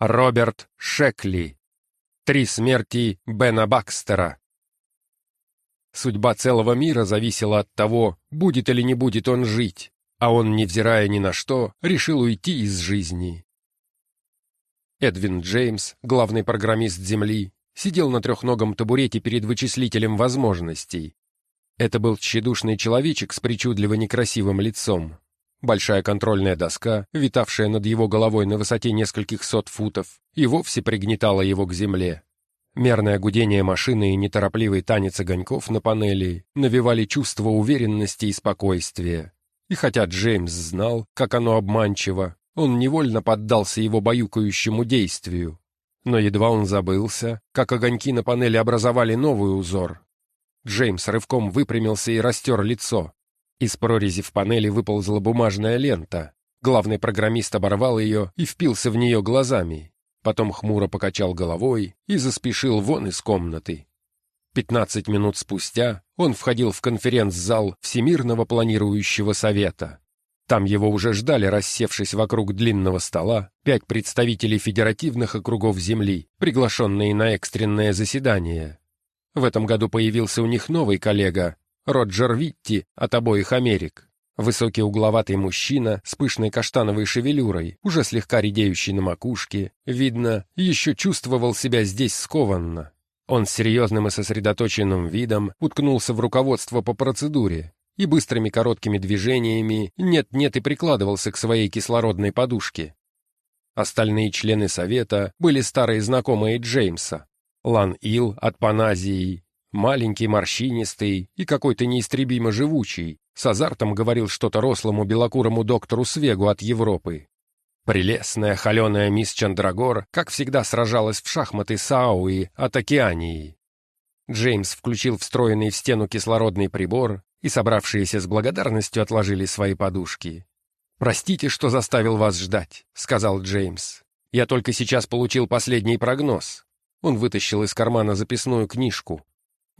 Роберт Шекли. Три смерти Бена Бакстера. Судьба целого мира зависела от того, будет или не будет он жить, а он, невзирая ни на что, решил уйти из жизни. Эдвин Джеймс, главный программист Земли, сидел на трехногом табурете перед вычислителем возможностей. Это был тщедушный человечек с причудливо некрасивым лицом. Большая контрольная доска, витавшая над его головой на высоте нескольких сот футов, и вовсе пригнетала его к земле. Мерное гудение машины и неторопливый танец огоньков на панели навевали чувство уверенности и спокойствия. И хотя Джеймс знал, как оно обманчиво, он невольно поддался его баюкающему действию. Но едва он забылся, как огоньки на панели образовали новый узор. Джеймс рывком выпрямился и растер лицо. Из прорези в панели выползла бумажная лента. Главный программист оборвал ее и впился в нее глазами. Потом хмуро покачал головой и заспешил вон из комнаты. Пятнадцать минут спустя он входил в конференц-зал Всемирного планирующего совета. Там его уже ждали, рассевшись вокруг длинного стола, пять представителей федеративных округов Земли, приглашенные на экстренное заседание. В этом году появился у них новый коллега, Роджер Витти от обоих Америк. Высокий угловатый мужчина с пышной каштановой шевелюрой, уже слегка редеющий на макушке, видно, еще чувствовал себя здесь скованно. Он с серьезным и сосредоточенным видом уткнулся в руководство по процедуре, и быстрыми короткими движениями нет-нет и прикладывался к своей кислородной подушке. Остальные члены совета были старые знакомые Джеймса. Лан Ил от Паназии, маленький, морщинистый и какой-то неистребимо живучий, с азартом говорил что-то рослому белокурому доктору Свегу от Европы. Прелестная холеная мисс Чандрагор, как всегда, сражалась в шахматы с Ауи от Океании. Джеймс включил встроенный в стену кислородный прибор и собравшиеся с благодарностью отложили свои подушки. «Простите, что заставил вас ждать», — сказал Джеймс. «Я только сейчас получил последний прогноз». Он вытащил из кармана записную книжку.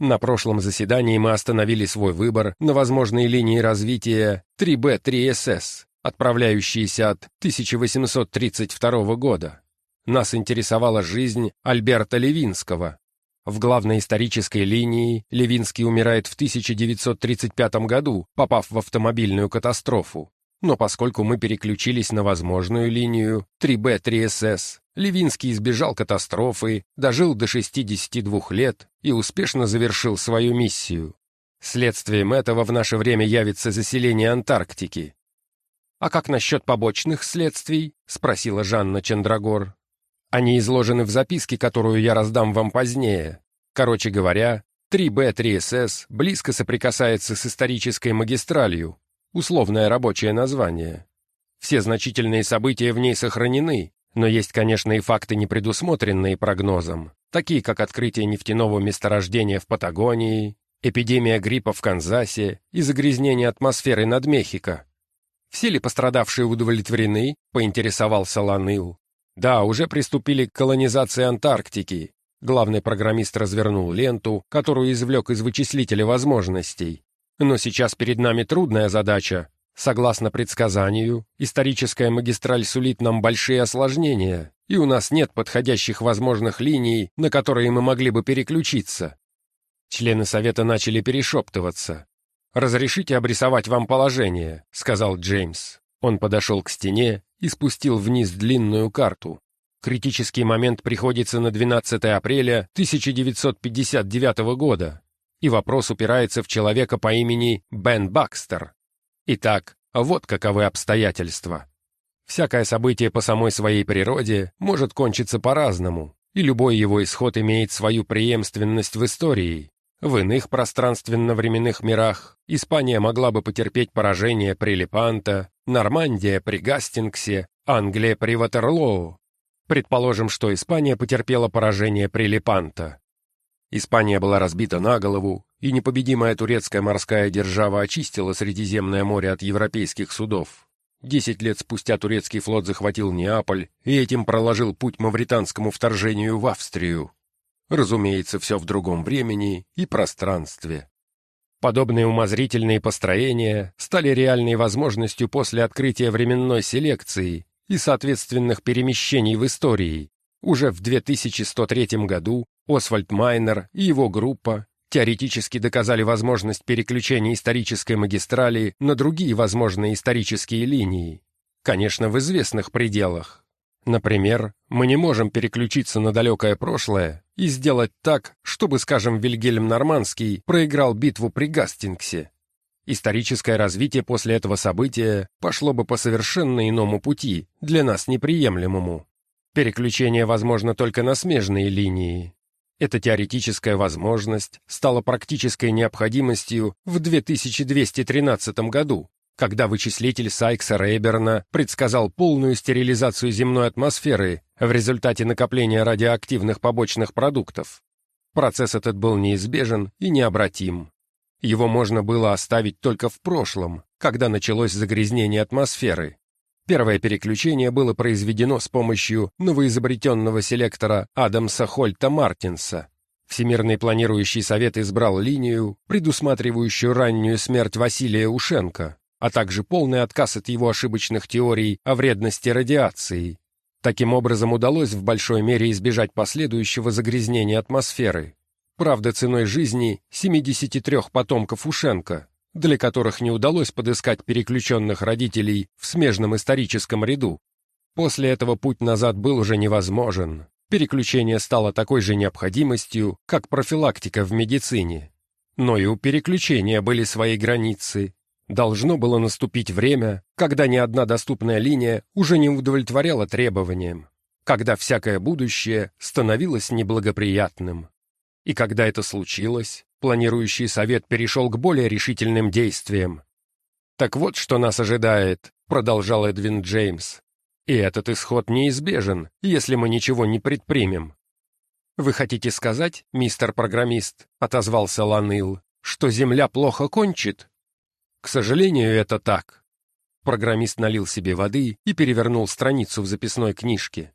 На прошлом заседании мы остановили свой выбор на возможной линии развития 3B3SS, отправляющейся от 1832 года. Нас интересовала жизнь Альберта Левинского, в главной исторической линии Левинский умирает в 1935 году, попав в автомобильную катастрофу. Но поскольку мы переключились на возможную линию 3B3SS, Левинский избежал катастрофы, дожил до 62 лет и успешно завершил свою миссию. Следствием этого в наше время явится заселение Антарктики. «А как насчет побочных следствий?» — спросила Жанна Чендрагор. Они изложены в записке, которую я раздам вам позднее. Короче говоря, 3B3SS близко соприкасается с исторической магистралью, условное рабочее название. Все значительные события в ней сохранены, но есть, конечно, и факты, не предусмотренные прогнозом, такие как открытие нефтяного месторождения в Патагонии, эпидемия гриппа в Канзасе и загрязнение атмосферы над Мехико. Все ли пострадавшие удовлетворены, поинтересовался Ланыл. Да, уже приступили к колонизации Антарктики. Главный программист развернул ленту, которую извлек из вычислителя возможностей. Но сейчас перед нами трудная задача. Согласно предсказанию, историческая магистраль сулит нам большие осложнения, и у нас нет подходящих возможных линий, на которые мы могли бы переключиться. Члены совета начали перешептываться. «Разрешите обрисовать вам положение», — сказал Джеймс. Он подошел к стене и спустил вниз длинную карту. Критический момент приходится на 12 апреля 1959 года, и вопрос упирается в человека по имени Бен Бакстер. Итак, вот каковы обстоятельства. Всякое событие по самой своей природе может кончиться по-разному, и любой его исход имеет свою преемственность в истории. В иных пространственно-временных мирах Испания могла бы потерпеть поражение при Лепанто, Нормандия при Гастингсе, Англия при Ватерлоу. Предположим, что Испания потерпела поражение при Лепанто. Испания была разбита на голову, и непобедимая турецкая морская держава очистила Средиземное море от европейских судов. Десять лет спустя турецкий флот захватил Неаполь и этим проложил путь мавританскому вторжению в Австрию. Разумеется, все в другом времени и пространстве. Подобные умозрительные построения стали реальной возможностью после открытия временной селекции и соответственных перемещений в истории. Уже в 2103 году Освальд Майнер и его группа теоретически доказали возможность переключения исторической магистрали на другие возможные исторические линии. Конечно, в известных пределах. Например, мы не можем переключиться на далекое прошлое и сделать так, чтобы, скажем, Вильгельм Нормандский проиграл битву при Гастингсе. Историческое развитие после этого события пошло бы по совершенно иному пути, для нас неприемлемому. Переключение возможно только на смежные линии. Эта теоретическая возможность стала практической необходимостью в 2213 году, когда вычислитель Сайкса Рейберна предсказал полную стерилизацию земной атмосферы в результате накопления радиоактивных побочных продуктов. Процесс этот был неизбежен и необратим. Его можно было оставить только в прошлом, когда началось загрязнение атмосферы. Первое переключение было произведено с помощью новоизобретенного селектора Адамса Хольта Мартинса. Всемирный планирующий совет избрал линию, предусматривающую раннюю смерть Василия Ушенко, а также полный отказ от его ошибочных теорий о вредности радиации. Таким образом удалось в большой мере избежать последующего загрязнения атмосферы. Правда, ценой жизни 73 потомков Ушенко, для которых не удалось подыскать переключенных родителей в смежном историческом ряду. После этого путь назад был уже невозможен. Переключение стало такой же необходимостью, как профилактика в медицине. Но и у переключения были свои границы. Должно было наступить время, когда ни одна доступная линия уже не удовлетворяла требованиям, когда всякое будущее становилось неблагоприятным. И когда это случилось, планирующий совет перешел к более решительным действиям. «Так вот, что нас ожидает», — продолжал Эдвин Джеймс. «И этот исход неизбежен, если мы ничего не предпримем». «Вы хотите сказать, мистер программист», — отозвался Ланил, «что Земля плохо кончит?» «К сожалению, это так». Программист налил себе воды и перевернул страницу в записной книжке.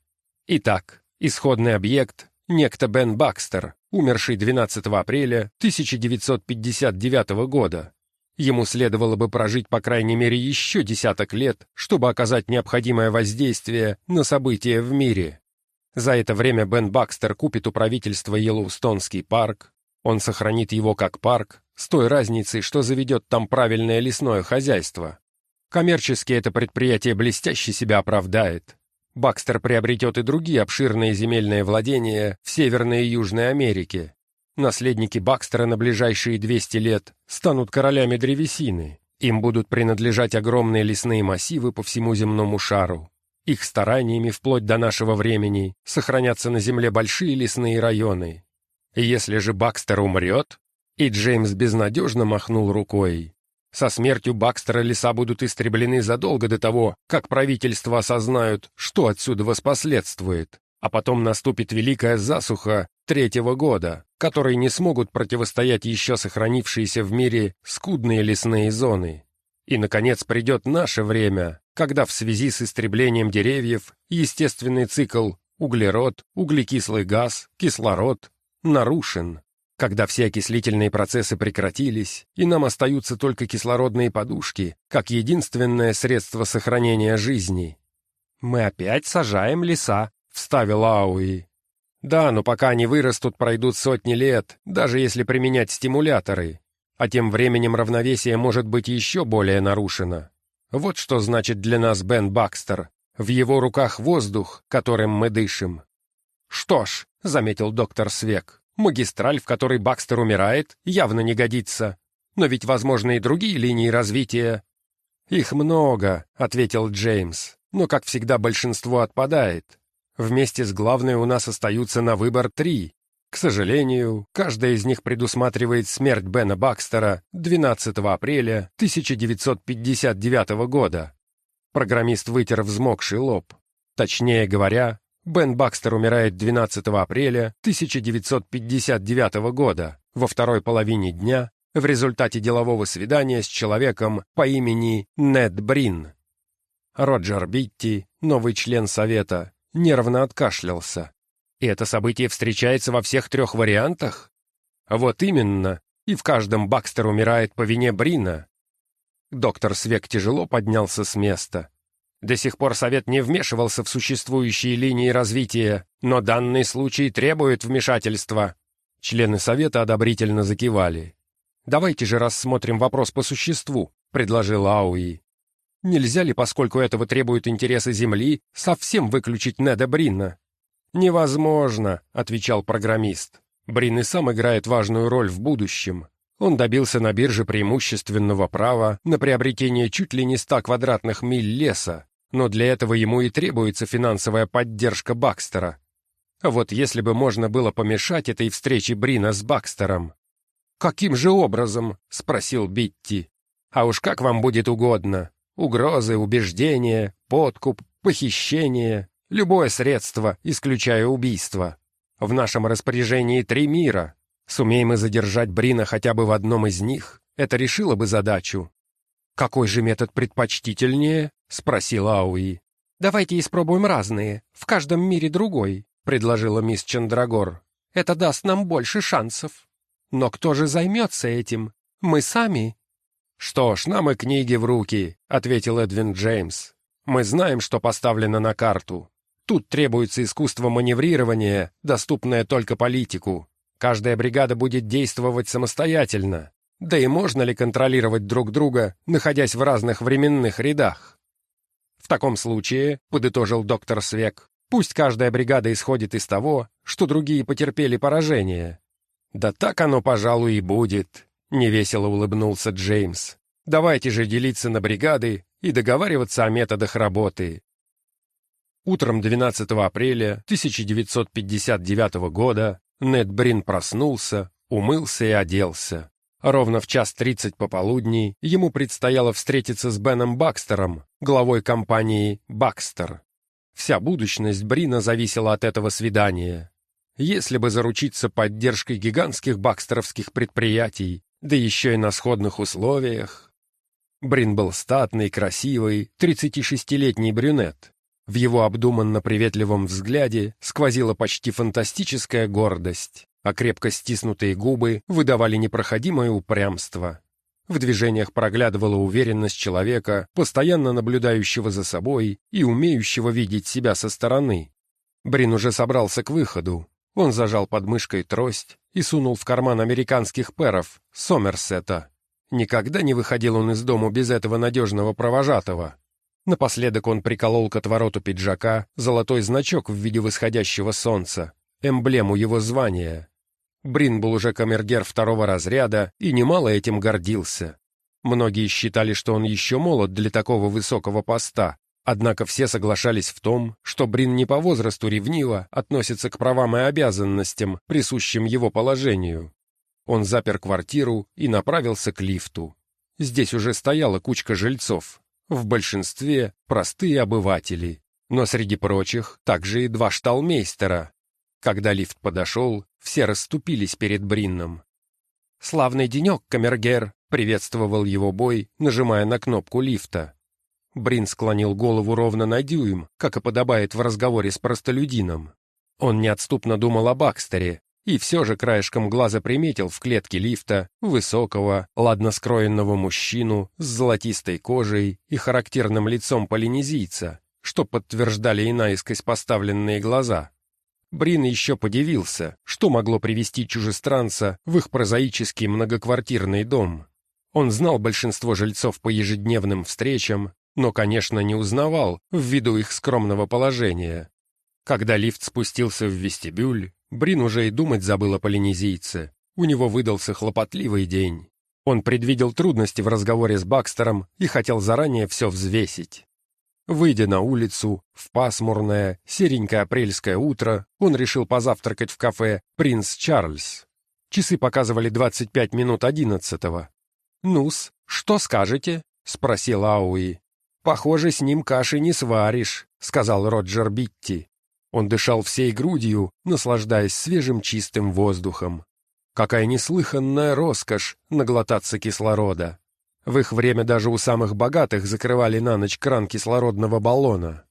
Итак, исходный объект — некто Бен Бакстер, умерший 12 апреля 1959 года. Ему следовало бы прожить по крайней мере еще десяток лет, чтобы оказать необходимое воздействие на события в мире. За это время Бен Бакстер купит у правительства Йеллоустонский парк. Он сохранит его как парк, с той разницей, что заведет там правильное лесное хозяйство. Коммерчески это предприятие блестяще себя оправдает. Бакстер приобретет и другие обширные земельные владения в Северной и Южной Америке. Наследники Бакстера на ближайшие 200 лет станут королями древесины. Им будут принадлежать огромные лесные массивы по всему земному шару. Их стараниями вплоть до нашего времени сохранятся на земле большие лесные районы. Если же Бакстер умрет, и Джеймс безнадежно махнул рукой, со смертью Бакстера леса будут истреблены задолго до того, как правительства осознают, что отсюда воспоследствует, а потом наступит великая засуха третьего года, которой не смогут противостоять еще сохранившиеся в мире скудные лесные зоны. И, наконец, придет наше время, когда в связи с истреблением деревьев естественный цикл углерод, углекислый газ, кислород нарушен когда все окислительные процессы прекратились, и нам остаются только кислородные подушки, как единственное средство сохранения жизни. «Мы опять сажаем леса», — вставил Ауи. «Да, но пока они вырастут, пройдут сотни лет, даже если применять стимуляторы. А тем временем равновесие может быть еще более нарушено. Вот что значит для нас Бен Бакстер. В его руках воздух, которым мы дышим». «Что ж», — заметил доктор Свек, Магистраль, в которой Бакстер умирает, явно не годится. Но ведь возможны и другие линии развития. «Их много», — ответил Джеймс, «но, как всегда, большинство отпадает. Вместе с главной у нас остаются на выбор три. К сожалению, каждая из них предусматривает смерть Бена Бакстера 12 апреля 1959 года». Программист вытер взмокший лоб. Точнее говоря, Бен Бакстер умирает 12 апреля 1959 года, во второй половине дня, в результате делового свидания с человеком по имени Нед Брин. Роджер Битти, новый член Совета, нервно откашлялся. И это событие встречается во всех трех вариантах? Вот именно, и в каждом Бакстер умирает по вине Брина. Доктор Свек тяжело поднялся с места. До сих пор Совет не вмешивался в существующие линии развития, но данный случай требует вмешательства». Члены Совета одобрительно закивали. «Давайте же рассмотрим вопрос по существу», — предложил Ауи. «Нельзя ли, поскольку этого требуют интересы Земли, совсем выключить Неда Бринна?» «Невозможно», — отвечал программист. «Брин и сам играет важную роль в будущем. Он добился на бирже преимущественного права на приобретение чуть ли не ста квадратных миль леса, но для этого ему и требуется финансовая поддержка Бакстера. Вот если бы можно было помешать этой встрече Брина с Бакстером. «Каким же образом?» — спросил Битти. «А уж как вам будет угодно. Угрозы, убеждения, подкуп, похищение, любое средство, исключая убийство. В нашем распоряжении три мира, Сумеем мы задержать Брина хотя бы в одном из них, это решило бы задачу. «Какой же метод предпочтительнее?» — спросил Ауи. «Давайте испробуем разные, в каждом мире другой», — предложила мисс Чандрагор. «Это даст нам больше шансов. Но кто же займется этим? Мы сами?» «Что ж, нам и книги в руки», — ответил Эдвин Джеймс. «Мы знаем, что поставлено на карту. Тут требуется искусство маневрирования, доступное только политику. Каждая бригада будет действовать самостоятельно. Да и можно ли контролировать друг друга, находясь в разных временных рядах? В таком случае, подытожил доктор Свек, пусть каждая бригада исходит из того, что другие потерпели поражение. Да так оно, пожалуй, и будет, невесело улыбнулся Джеймс. Давайте же делиться на бригады и договариваться о методах работы. Утром 12 апреля 1959 года Нед Брин проснулся, умылся и оделся. Ровно в час тридцать пополудни ему предстояло встретиться с Беном Бакстером, главой компании «Бакстер». Вся будущность Брина зависела от этого свидания. Если бы заручиться поддержкой гигантских бакстеровских предприятий, да еще и на сходных условиях. Брин был статный, красивый, 36-летний брюнет, в его обдуманно-приветливом взгляде сквозила почти фантастическая гордость, а крепко стиснутые губы выдавали непроходимое упрямство. В движениях проглядывала уверенность человека, постоянно наблюдающего за собой и умеющего видеть себя со стороны. Брин уже собрался к выходу. Он зажал под мышкой трость и сунул в карман американских перов, Сомерсета. Никогда не выходил он из дому без этого надежного провожатого. Напоследок он приколол к отвороту пиджака золотой значок в виде восходящего солнца, эмблему его звания. Брин был уже камергер второго разряда и немало этим гордился. Многие считали, что он еще молод для такого высокого поста, однако все соглашались в том, что Брин не по возрасту ревниво относится к правам и обязанностям, присущим его положению. Он запер квартиру и направился к лифту. Здесь уже стояла кучка жильцов, в большинстве простые обыватели, но среди прочих также и два шталмейстера. Когда лифт подошел, все расступились перед Бринном. «Славный денек, камергер!» — приветствовал его бой, нажимая на кнопку лифта. Брин склонил голову ровно на дюйм, как и подобает в разговоре с простолюдином. Он неотступно думал о Бакстере, и все же краешком глаза приметил в клетке лифта высокого, ладно скроенного мужчину с золотистой кожей и характерным лицом полинезийца, что подтверждали и наискось поставленные глаза. Брин еще подивился, что могло привести чужестранца в их прозаический многоквартирный дом. Он знал большинство жильцов по ежедневным встречам, но, конечно, не узнавал ввиду их скромного положения. Когда лифт спустился в вестибюль, Брин уже и думать забыл о полинезийце. У него выдался хлопотливый день. Он предвидел трудности в разговоре с Бакстером и хотел заранее все взвесить. Выйдя на улицу, в пасмурное, серенькое апрельское утро, он решил позавтракать в кафе «Принц Чарльз». Часы показывали 25 минут одиннадцатого. «Ну-с, что скажете?» — спросил Ауи. «Похоже, с ним каши не сваришь», — сказал Роджер Битти. Он дышал всей грудью, наслаждаясь свежим чистым воздухом. Какая неслыханная роскошь наглотаться кислорода. В их время даже у самых богатых закрывали на ночь кран кислородного баллона.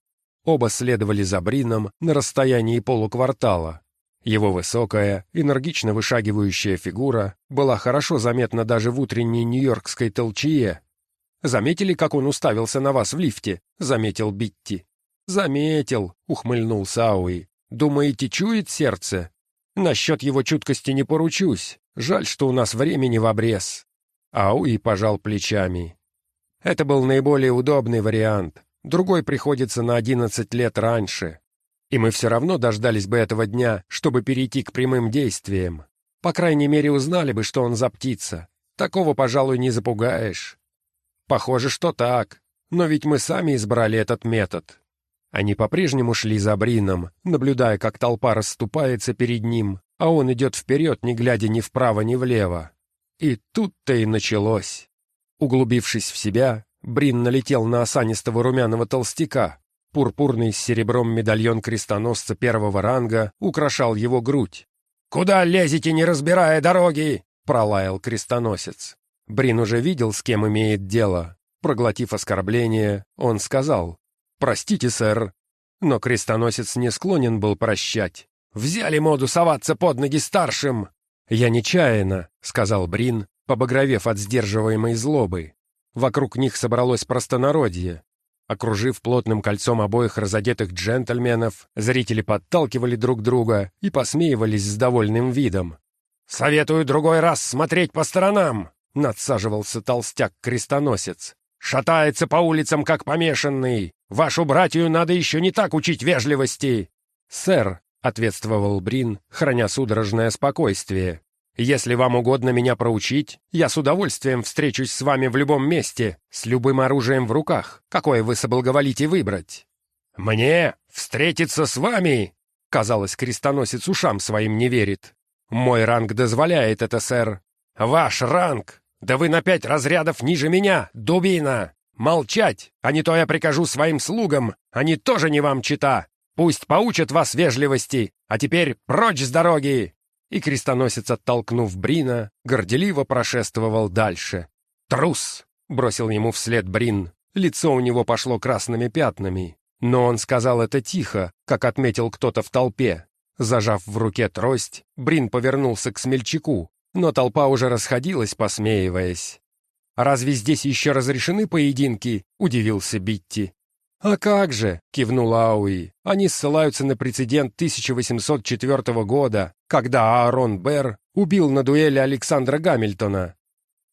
Оба следовали за Брином на расстоянии полуквартала. Его высокая, энергично вышагивающая фигура была хорошо заметна даже в утренней нью-йоркской толчее. Заметили, как он уставился на вас в лифте?» — заметил Битти. «Заметил», — ухмыльнулся Ауи. «Думаете, чует сердце?» «Насчет его чуткости не поручусь. Жаль, что у нас времени в обрез». Ауи пожал плечами. Это был наиболее удобный вариант. Другой приходится на одиннадцать лет раньше. И мы все равно дождались бы этого дня, чтобы перейти к прямым действиям. По крайней мере, узнали бы, что он за птица. Такого, пожалуй, не запугаешь. Похоже, что так. Но ведь мы сами избрали этот метод. Они по-прежнему шли за Брином, наблюдая, как толпа расступается перед ним, а он идет вперед, не глядя ни вправо, ни влево. И тут-то и началось. Углубившись в себя, Брин налетел на осанистого румяного толстяка. Пурпурный с серебром медальон крестоносца первого ранга украшал его грудь. «Куда лезете, не разбирая дороги?» — пролаял крестоносец. Брин уже видел, с кем имеет дело. Проглотив оскорбление, он сказал, «Простите, сэр». Но крестоносец не склонен был прощать. «Взяли моду соваться под ноги старшим!» «Я нечаянно», — сказал Брин, побагровев от сдерживаемой злобы. Вокруг них собралось простонародье. Окружив плотным кольцом обоих разодетых джентльменов, зрители подталкивали друг друга и посмеивались с довольным видом. «Советую другой раз смотреть по сторонам!» — надсаживался толстяк-крестоносец. «Шатается по улицам, как помешанный! Вашу братью надо еще не так учить вежливости!» «Сэр», — ответствовал Брин, храня судорожное спокойствие, если вам угодно меня проучить, я с удовольствием встречусь с вами в любом месте, с любым оружием в руках, какое вы соблаговолите выбрать». «Мне встретиться с вами?» Казалось, крестоносец ушам своим не верит. «Мой ранг дозволяет это, сэр». «Ваш ранг? Да вы на пять разрядов ниже меня, дубина! Молчать, а не то я прикажу своим слугам, они тоже не вам чита. Пусть поучат вас вежливости, а теперь прочь с дороги!» и крестоносец, оттолкнув Брина, горделиво прошествовал дальше. «Трус!» — бросил ему вслед Брин. Лицо у него пошло красными пятнами. Но он сказал это тихо, как отметил кто-то в толпе. Зажав в руке трость, Брин повернулся к смельчаку, но толпа уже расходилась, посмеиваясь. «Разве здесь еще разрешены поединки?» — удивился Битти. «А как же!» — кивнул Ауи. «Они ссылаются на прецедент 1804 года, когда Аарон Берр убил на дуэли Александра Гамильтона».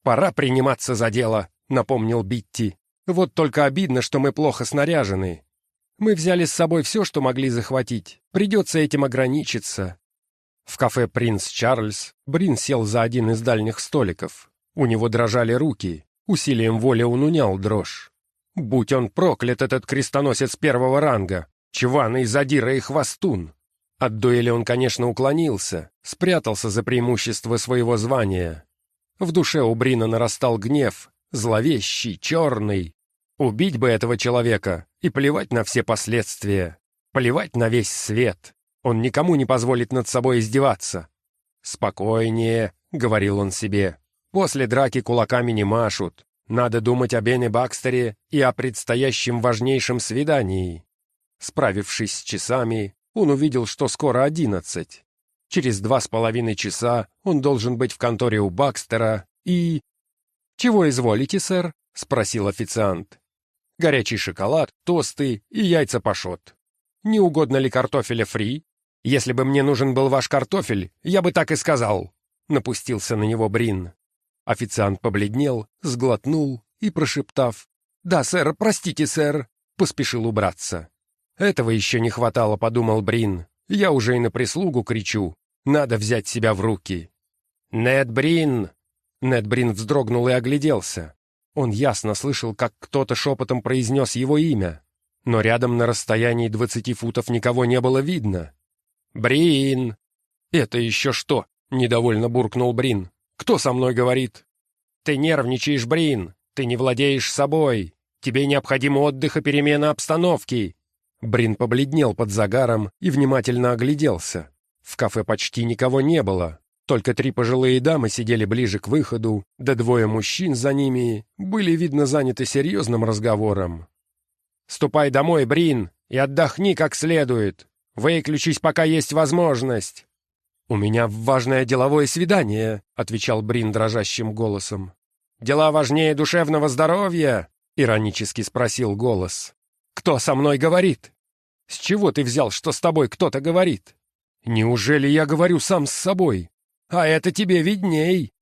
«Пора приниматься за дело», — напомнил Битти. «Вот только обидно, что мы плохо снаряжены. Мы взяли с собой все, что могли захватить. Придется этим ограничиться». В кафе «Принц Чарльз» Брин сел за один из дальних столиков. У него дрожали руки. Усилием воли он унял дрожь. Будь он проклят, этот крестоносец первого ранга, чваный задира и хвостун. От дуэли он, конечно, уклонился, спрятался за преимущество своего звания. В душе у Брина нарастал гнев, зловещий, черный. Убить бы этого человека и плевать на все последствия, плевать на весь свет. Он никому не позволит над собой издеваться. «Спокойнее», — говорил он себе, — «после драки кулаками не машут, надо думать о Бене Бакстере и о предстоящем важнейшем свидании. Справившись с часами, он увидел, что скоро одиннадцать. Через два с половиной часа он должен быть в конторе у Бакстера и... «Чего изволите, сэр?» — спросил официант. «Горячий шоколад, тосты и яйца пашот. Не угодно ли картофеля фри? Если бы мне нужен был ваш картофель, я бы так и сказал», — напустился на него Брин. Официант побледнел, сглотнул и, прошептав «Да, сэр, простите, сэр», поспешил убраться. «Этого еще не хватало», — подумал Брин. «Я уже и на прислугу кричу. Надо взять себя в руки». «Нед Брин!» Нед Брин вздрогнул и огляделся. Он ясно слышал, как кто-то шепотом произнес его имя, но рядом на расстоянии двадцати футов никого не было видно. «Брин!» «Это еще что?» — недовольно буркнул Брин. Кто со мной говорит? Ты нервничаешь, Брин. Ты не владеешь собой. Тебе необходим отдых и перемена обстановки. Брин побледнел под загаром и внимательно огляделся. В кафе почти никого не было. Только три пожилые дамы сидели ближе к выходу, да двое мужчин за ними были, видно, заняты серьезным разговором. «Ступай домой, Брин, и отдохни как следует. Выключись, пока есть возможность. «У меня важное деловое свидание», — отвечал Брин дрожащим голосом. Дела важнее душевного здоровья?» — иронически спросил голос. «Кто со мной говорит? С чего ты взял, что с тобой кто-то говорит? Неужели я говорю сам с собой? А это тебе видней!»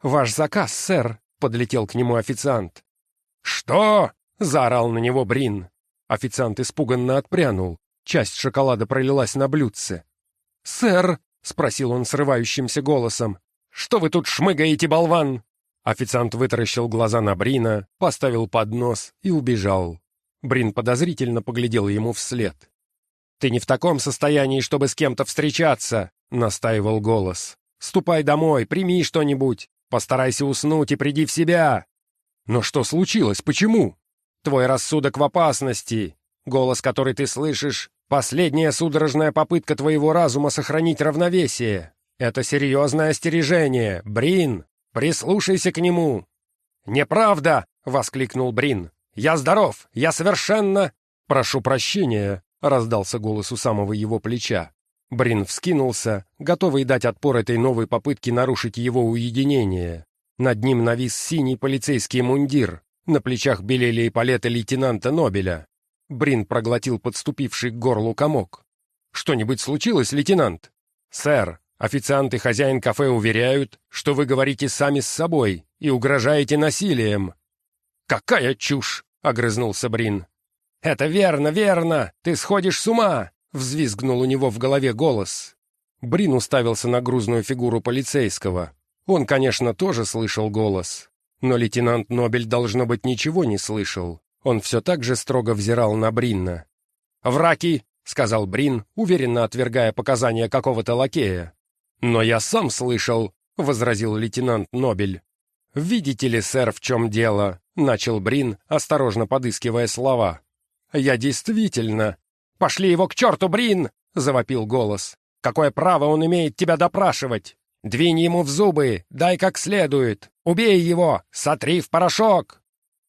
«Ваш заказ, сэр», — подлетел к нему официант. «Что?» — заорал на него Брин. Официант испуганно отпрянул. Часть шоколада пролилась на блюдце. «Сэр!» — спросил он срывающимся голосом. «Что вы тут шмыгаете, болван?» Официант вытаращил глаза на Брина, поставил поднос и убежал. Брин подозрительно поглядел ему вслед. «Ты не в таком состоянии, чтобы с кем-то встречаться», — настаивал голос. «Ступай домой, прими что-нибудь, постарайся уснуть и приди в себя». «Но что случилось? Почему?» «Твой рассудок в опасности. Голос, который ты слышишь, последняя судорожная попытка твоего разума сохранить равновесие. Это серьезное остережение, Брин. Прислушайся к нему». «Неправда!» — воскликнул Брин. «Я здоров! Я совершенно...» «Прошу прощения!» — раздался голос у самого его плеча. Брин вскинулся, готовый дать отпор этой новой попытке нарушить его уединение. Над ним навис синий полицейский мундир, на плечах белели эполеты лейтенанта Нобеля. Брин проглотил подступивший к горлу комок. «Что-нибудь случилось, лейтенант?» «Сэр, официант и хозяин кафе уверяют, что вы говорите сами с собой и угрожаете насилием». «Какая чушь!» — огрызнулся Брин. «Это верно, верно! Ты сходишь с ума!» — взвизгнул у него в голове голос. Брин уставился на грузную фигуру полицейского. Он, конечно, тоже слышал голос, но лейтенант Нобель, должно быть, ничего не слышал. Он все так же строго взирал на Бринна. «Враки!» — сказал Брин, уверенно отвергая показания какого-то лакея. «Но я сам слышал», — возразил лейтенант Нобель. «Видите ли, сэр, в чем дело?» — начал Брин, осторожно подыскивая слова. «Я действительно...» «Пошли его к черту, Брин!» — завопил голос. «Какое право он имеет тебя допрашивать? Двинь ему в зубы, дай как следует. Убей его, сотри в порошок!»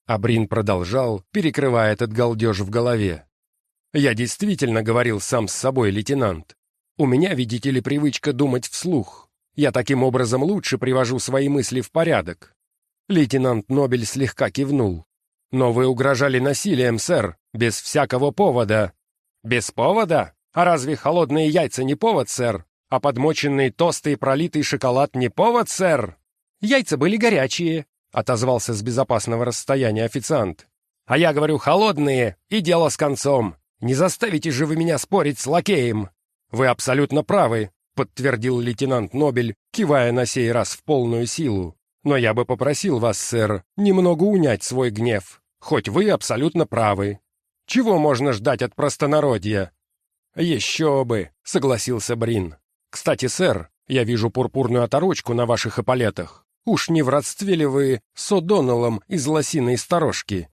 Абрин продолжал, перекрывая этот галдеж в голове. «Я действительно говорил сам с собой, лейтенант. У меня, видите ли, привычка думать вслух. Я таким образом лучше привожу свои мысли в порядок». Лейтенант Нобель слегка кивнул. «Но вы угрожали насилием, сэр, без всякого повода». «Без повода? А разве холодные яйца не повод, сэр? А подмоченные тосты и пролитый шоколад не повод, сэр?» «Яйца были горячие», отозвался с безопасного расстояния официант. «А я говорю, холодные, и дело с концом. Не заставите же вы меня спорить с лакеем!» «Вы абсолютно правы», — подтвердил лейтенант Нобель, кивая на сей раз в полную силу. «Но я бы попросил вас, сэр, немного унять свой гнев, хоть вы абсолютно правы. Чего можно ждать от простонародья?» «Еще бы», — согласился Брин. «Кстати, сэр, я вижу пурпурную оторочку на ваших эполетах. Уж не в родстве ли вы с О'Доннеллом из лосиной сторожки?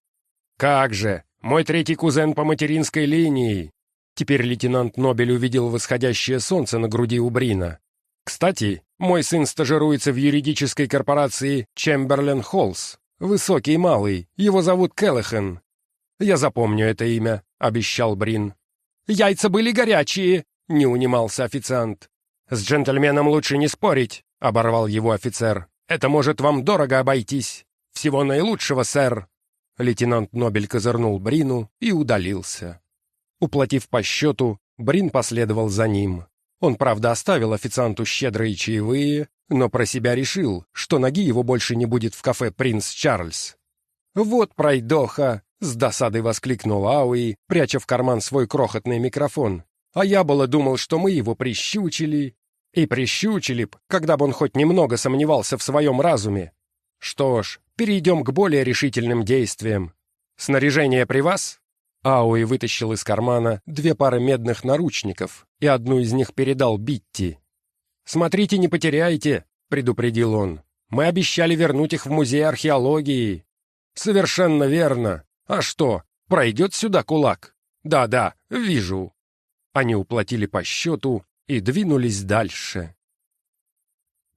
Как же, мой третий кузен по материнской линии. Теперь лейтенант Нобель увидел восходящее солнце на груди у Брина. Кстати, мой сын стажируется в юридической корпорации Чемберлен Холлс. Высокий малый, его зовут Келлихан. Я запомню это имя, обещал Брин. Яйца были горячие, не унимался официант. С джентльменом лучше не спорить, оборвал его офицер. Это может вам дорого обойтись. Всего наилучшего, сэр!» Лейтенант Нобель козырнул Брину и удалился. Уплатив по счету, Брин последовал за ним. Он, правда, оставил официанту щедрые чаевые, но про себя решил, что ноги его больше не будет в кафе «Принц Чарльз». «Вот пройдоха!» — с досадой воскликнул Ауи, пряча в карман свой крохотный микрофон. «А я было думал, что мы его прищучили. И прищучили б, когда бы он хоть немного сомневался в своем разуме. Что ж, перейдем к более решительным действиям. Снаряжение при вас? Ауи вытащил из кармана две пары медных наручников и одну из них передал Битти. «Смотрите, не потеряйте», — предупредил он. «Мы обещали вернуть их в музей археологии». «Совершенно верно. А что, пройдет сюда кулак?» «Да-да, вижу». Они уплатили по счету и двинулись дальше.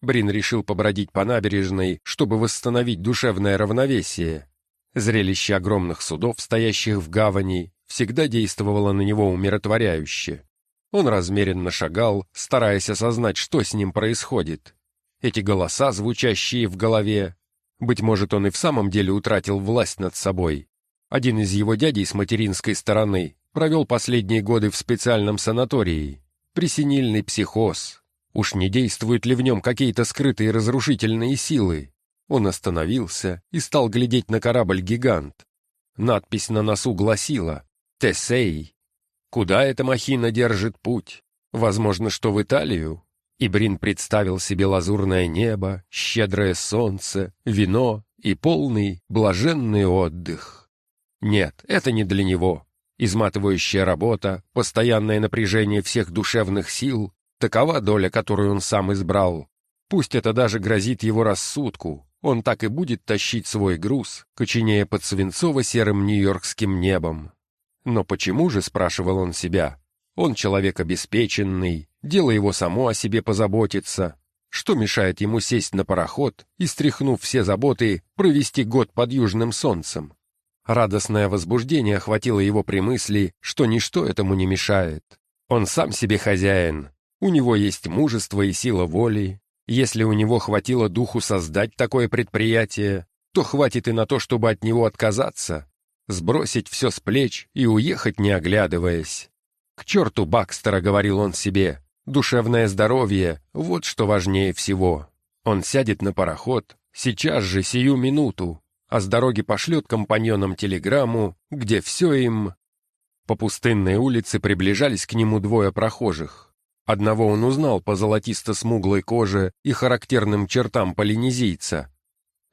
Брин решил побродить по набережной, чтобы восстановить душевное равновесие. Зрелище огромных судов, стоящих в гавани, всегда действовало на него умиротворяюще. Он размеренно шагал, стараясь осознать, что с ним происходит. Эти голоса, звучащие в голове. Быть может, он и в самом деле утратил власть над собой. Один из его дядей с материнской стороны провел последние годы в специальном санатории. Пресенильный психоз. Уж не действуют ли в нем какие-то скрытые разрушительные силы? Он остановился и стал глядеть на корабль-гигант. Надпись на носу гласила «Тесей». Куда эта махина держит путь? Возможно, что в Италию? И Брин представил себе лазурное небо, щедрое солнце, вино и полный, блаженный отдых. Нет, это не для него. Изматывающая работа, постоянное напряжение всех душевных сил — такова доля, которую он сам избрал. Пусть это даже грозит его рассудку, он так и будет тащить свой груз, коченея под свинцово-серым нью-йоркским небом. Но почему же, спрашивал он себя, он человек обеспеченный, дело его само о себе позаботиться. Что мешает ему сесть на пароход и, стряхнув все заботы, провести год под южным солнцем? Радостное возбуждение охватило его при мысли, что ничто этому не мешает. Он сам себе хозяин, у него есть мужество и сила воли. Если у него хватило духу создать такое предприятие, то хватит и на то, чтобы от него отказаться, сбросить все с плеч и уехать, не оглядываясь. «К черту Бакстера», — говорил он себе, — «душевное здоровье — вот что важнее всего». Он сядет на пароход, сейчас же, сию минуту, а с дороги пошлет компаньонам телеграмму, где все им... По пустынной улице приближались к нему двое прохожих. Одного он узнал по золотисто-смуглой коже и характерным чертам полинезийца.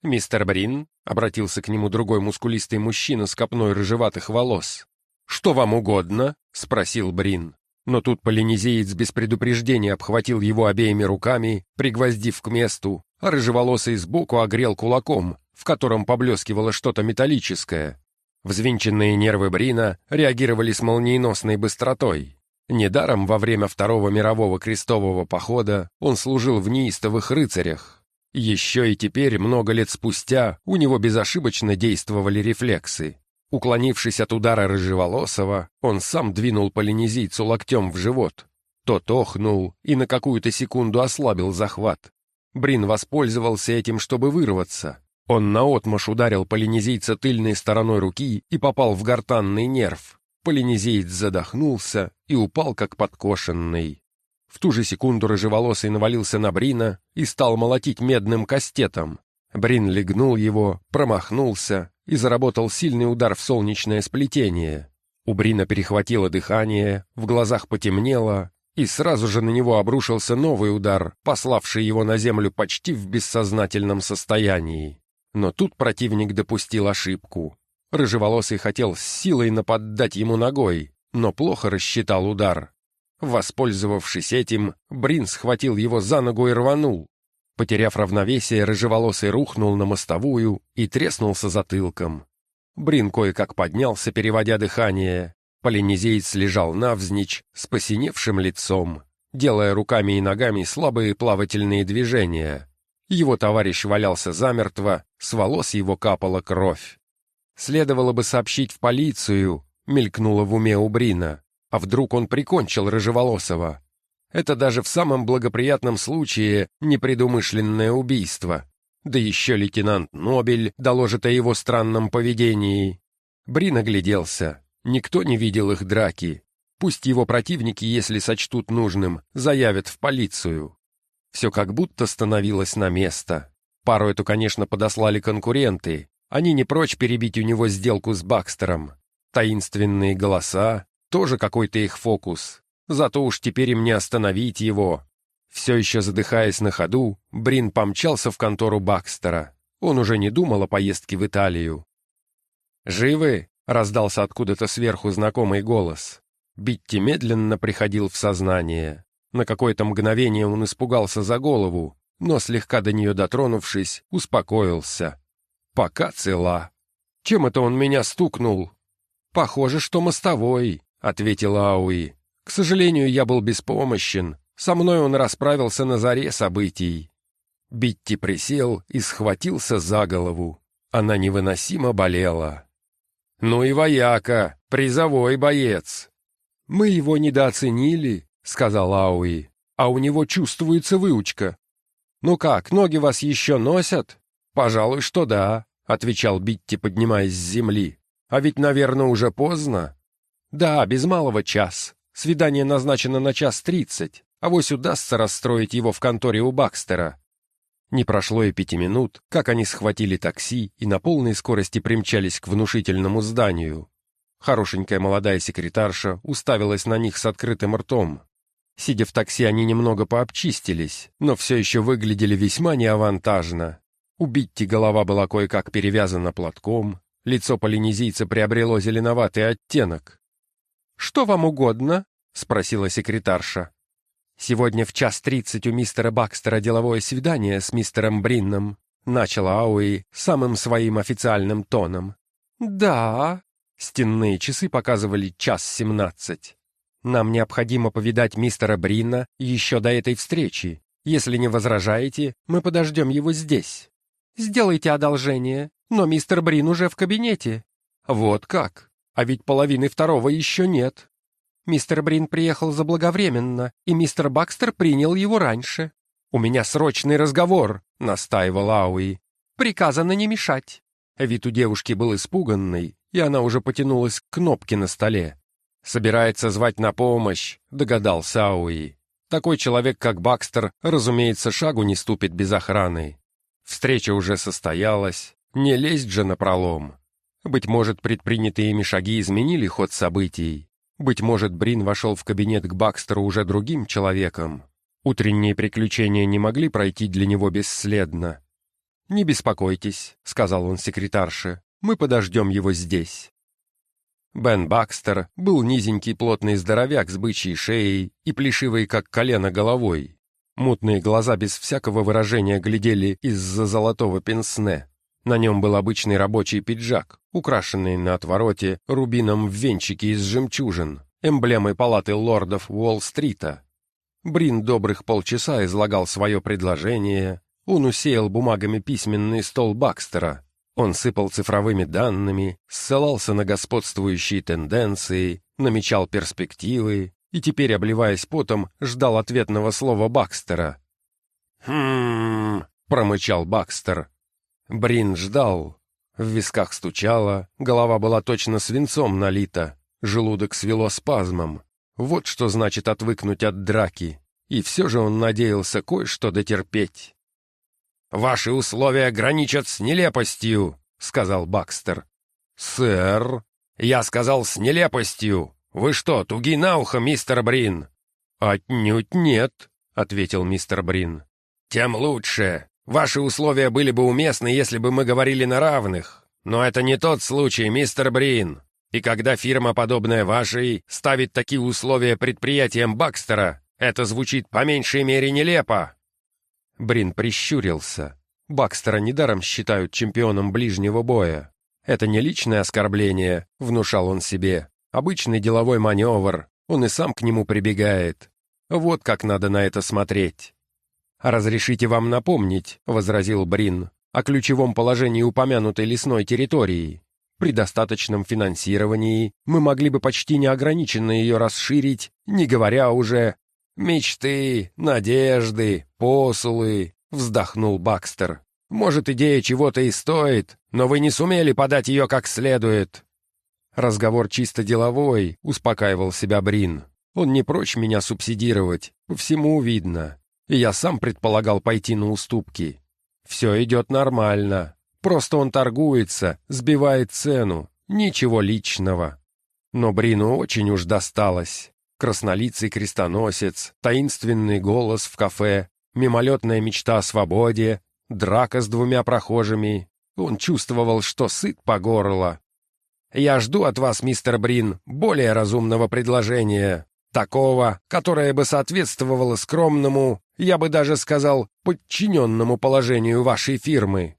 «Мистер Брин», — обратился к нему другой мускулистый мужчина с копной рыжеватых волос, «Что вам угодно?» — спросил Брин. Но тут полинезиец без предупреждения обхватил его обеими руками, пригвоздив к месту, а рыжеволосый сбоку огрел кулаком, в котором поблескивало что-то металлическое. Взвинченные нервы Брина реагировали с молниеносной быстротой. Недаром во время Второго мирового крестового похода он служил в неистовых рыцарях. Еще и теперь, много лет спустя, у него безошибочно действовали рефлексы. Уклонившись от удара рыжеволосого, он сам двинул полинезийцу локтем в живот. Тот охнул и на какую-то секунду ослабил захват. Брин воспользовался этим, чтобы вырваться. Он наотмашь ударил полинезийца тыльной стороной руки и попал в гортанный нерв. Полинезиец задохнулся и упал как подкошенный. В ту же секунду рыжеволосый навалился на Брина и стал молотить медным кастетом. Брин легнул его, промахнулся и заработал сильный удар в солнечное сплетение. У Брина перехватило дыхание, в глазах потемнело, и сразу же на него обрушился новый удар, пославший его на землю почти в бессознательном состоянии. Но тут противник допустил ошибку. Рыжеволосый хотел с силой наподдать ему ногой, но плохо рассчитал удар. Воспользовавшись этим, Брин схватил его за ногу и рванул. Потеряв равновесие, рыжеволосый рухнул на мостовую и треснулся затылком. Брин кое-как поднялся, переводя дыхание. Полинезеец лежал навзничь, с посиневшим лицом, делая руками и ногами слабые плавательные движения. Его товарищ валялся замертво, с волос его капала кровь. Следовало бы сообщить в полицию, мелькнуло в уме у Брина. А вдруг он прикончил Рыжеволосого? Это даже в самом благоприятном случае непредумышленное убийство. Да еще лейтенант Нобель доложит о его странном поведении. Брин огляделся. Никто не видел их драки. Пусть его противники, если сочтут нужным, заявят в полицию. Все как будто становилось на место. Пару эту, конечно, подослали конкуренты. Они не прочь перебить у него сделку с Бакстером. Таинственные голоса, тоже какой-то их фокус. Зато уж теперь им не остановить его. Все еще задыхаясь на ходу, Брин помчался в контору Бакстера. Он уже не думал о поездке в Италию. «Живы?» — раздался откуда-то сверху знакомый голос. Битти медленно приходил в сознание. На какое-то мгновение он испугался за голову, но, слегка до нее дотронувшись, успокоился. «Пока цела. Чем это он меня стукнул?» «Похоже, что мостовой», — ответила Ауи. К сожалению, я был беспомощен. Со мной он расправился на заре событий. Битти присел и схватился за голову. Она невыносимо болела. «Ну и вояка, призовой боец!» «Мы его недооценили», — сказал Ауи, «а у него чувствуется выучка». «Ну как, ноги вас еще носят?» «Пожалуй, что да», — отвечал Битти, поднимаясь с земли. «А ведь, наверное, уже поздно». «Да, без малого час. Свидание назначено на час тридцать. А вось удастся расстроить его в конторе у Бакстера». Не прошло и пяти минут, как они схватили такси и на полной скорости примчались к внушительному зданию. Хорошенькая молодая секретарша уставилась на них с открытым ртом. Сидя в такси, они немного пообчистились, но все еще выглядели весьма неавантажно. У Битти голова была кое-как перевязана платком, лицо полинезийца приобрело зеленоватый оттенок. «Что вам угодно?» — спросила секретарша. «Сегодня в час тридцать у мистера Бакстера деловое свидание с мистером Бринном», — начала Ауи самым своим официальным тоном. «Да». Стенные часы показывали час семнадцать. «Нам необходимо повидать мистера Бринна еще до этой встречи. Если не возражаете, мы подождем его здесь». «Сделайте одолжение, но мистер Брин уже в кабинете». «Вот как? А ведь половины второго еще нет». Мистер Брин приехал заблаговременно, и мистер Бакстер принял его раньше. «У меня срочный разговор», — настаивал Ауи. «Приказано не мешать». Вид у девушки был испуганный, и она уже потянулась к кнопке на столе. «Собирается звать на помощь», — догадался Ауи. «Такой человек, как Бакстер, разумеется, шагу не ступит без охраны. Встреча уже состоялась, не лезть же на пролом. Быть может, предпринятые ими шаги изменили ход событий, быть может, Брин вошел в кабинет к Бакстеру уже другим человеком. Утренние приключения не могли пройти для него бесследно. «Не беспокойтесь», — сказал он секретарше, — «мы подождем его здесь». Бен Бакстер был низенький плотный здоровяк с бычьей шеей и плешивой, как колено, головой. Мутные глаза без всякого выражения глядели из-за золотого пенсне. На нем был обычный рабочий пиджак, украшенный на отвороте рубином в венчике из жемчужин, эмблемой палаты лордов Уолл-стрита. Брин добрых полчаса излагал свое предложение, он усеял бумагами письменный стол Бакстера, он сыпал цифровыми данными, ссылался на господствующие тенденции, намечал перспективы и теперь, обливаясь потом, ждал ответного слова Бакстера. «Хм...» — промычал Бакстер. Брин ждал. В висках стучало, голова была точно свинцом налита, желудок свело спазмом. Вот что значит отвыкнуть от драки. И все же он надеялся кое-что дотерпеть. «Ваши условия граничат с нелепостью», — сказал Бакстер. «Сэр?» «Я сказал с нелепостью. Вы что, туги на ухо, мистер Брин?» «Отнюдь нет», — ответил мистер Брин. «Тем лучше. Ваши условия были бы уместны, если бы мы говорили на равных. Но это не тот случай, мистер Брин. И когда фирма, подобная вашей, ставит такие условия предприятиям Бакстера, это звучит по меньшей мере нелепо». Брин прищурился. Бакстера недаром считают чемпионом ближнего боя. Это не личное оскорбление, внушал он себе. Обычный деловой маневр, он и сам к нему прибегает. Вот как надо на это смотреть. «Разрешите вам напомнить», — возразил Брин, «о ключевом положении упомянутой лесной территории. При достаточном финансировании мы могли бы почти неограниченно ее расширить, не говоря уже «Мечты, надежды, посулы», — вздохнул Бакстер. «Может, идея чего-то и стоит, но вы не сумели подать ее как следует». «Разговор чисто деловой», — успокаивал себя Брин. «Он не прочь меня субсидировать, по всему видно и я сам предполагал пойти на уступки. Все идет нормально, просто он торгуется, сбивает цену, ничего личного. Но Брину очень уж досталось. Краснолицый крестоносец, таинственный голос в кафе, мимолетная мечта о свободе, драка с двумя прохожими. Он чувствовал, что сыт по горло. «Я жду от вас, мистер Брин, более разумного предложения», Такого, которое бы соответствовало скромному, я бы даже сказал, подчиненному положению вашей фирмы.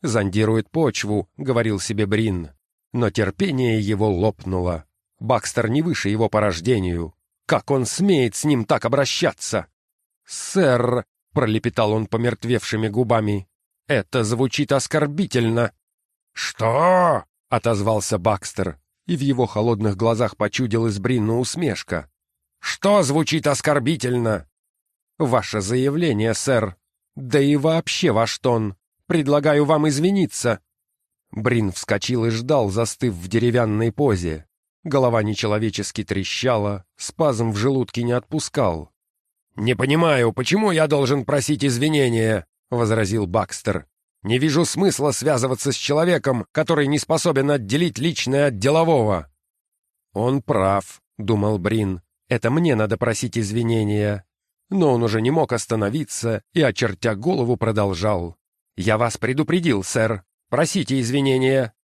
«Зондирует почву», — говорил себе Брин. Но терпение его лопнуло. Бакстер не выше его по рождению. Как он смеет с ним так обращаться? «Сэр», — пролепетал он помертвевшими губами, — «это звучит оскорбительно». «Что?» — отозвался Бакстер, и в его холодных глазах почудилась Бринна усмешка. Что звучит оскорбительно? Ваше заявление, сэр. Да и вообще ваш тон. предлагаю вам извиниться». Брин вскочил и ждал, застыв в деревянной позе. Голова нечеловечески трещала, спазм в желудке не отпускал. «Не понимаю, почему я должен просить извинения?» — возразил Бакстер. «Не вижу смысла связываться с человеком, который не способен отделить личное от делового». «Он прав», — думал Брин. «Это мне надо просить извинения». Но он уже не мог остановиться и, очертя голову, продолжал. «Я вас предупредил, сэр. Просите извинения».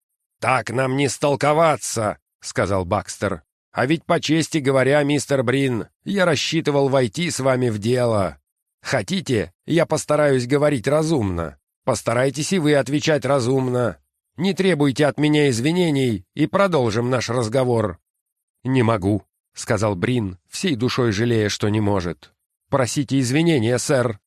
«Так нам не столковаться», — сказал Бакстер. «А ведь, по чести говоря, мистер Брин, я рассчитывал войти с вами в дело. Хотите, я постараюсь говорить разумно. Постарайтесь и вы отвечать разумно. Не требуйте от меня извинений и продолжим наш разговор». «Не могу», — сказал Брин, всей душой жалея, что не может. «Просите извинения, сэр».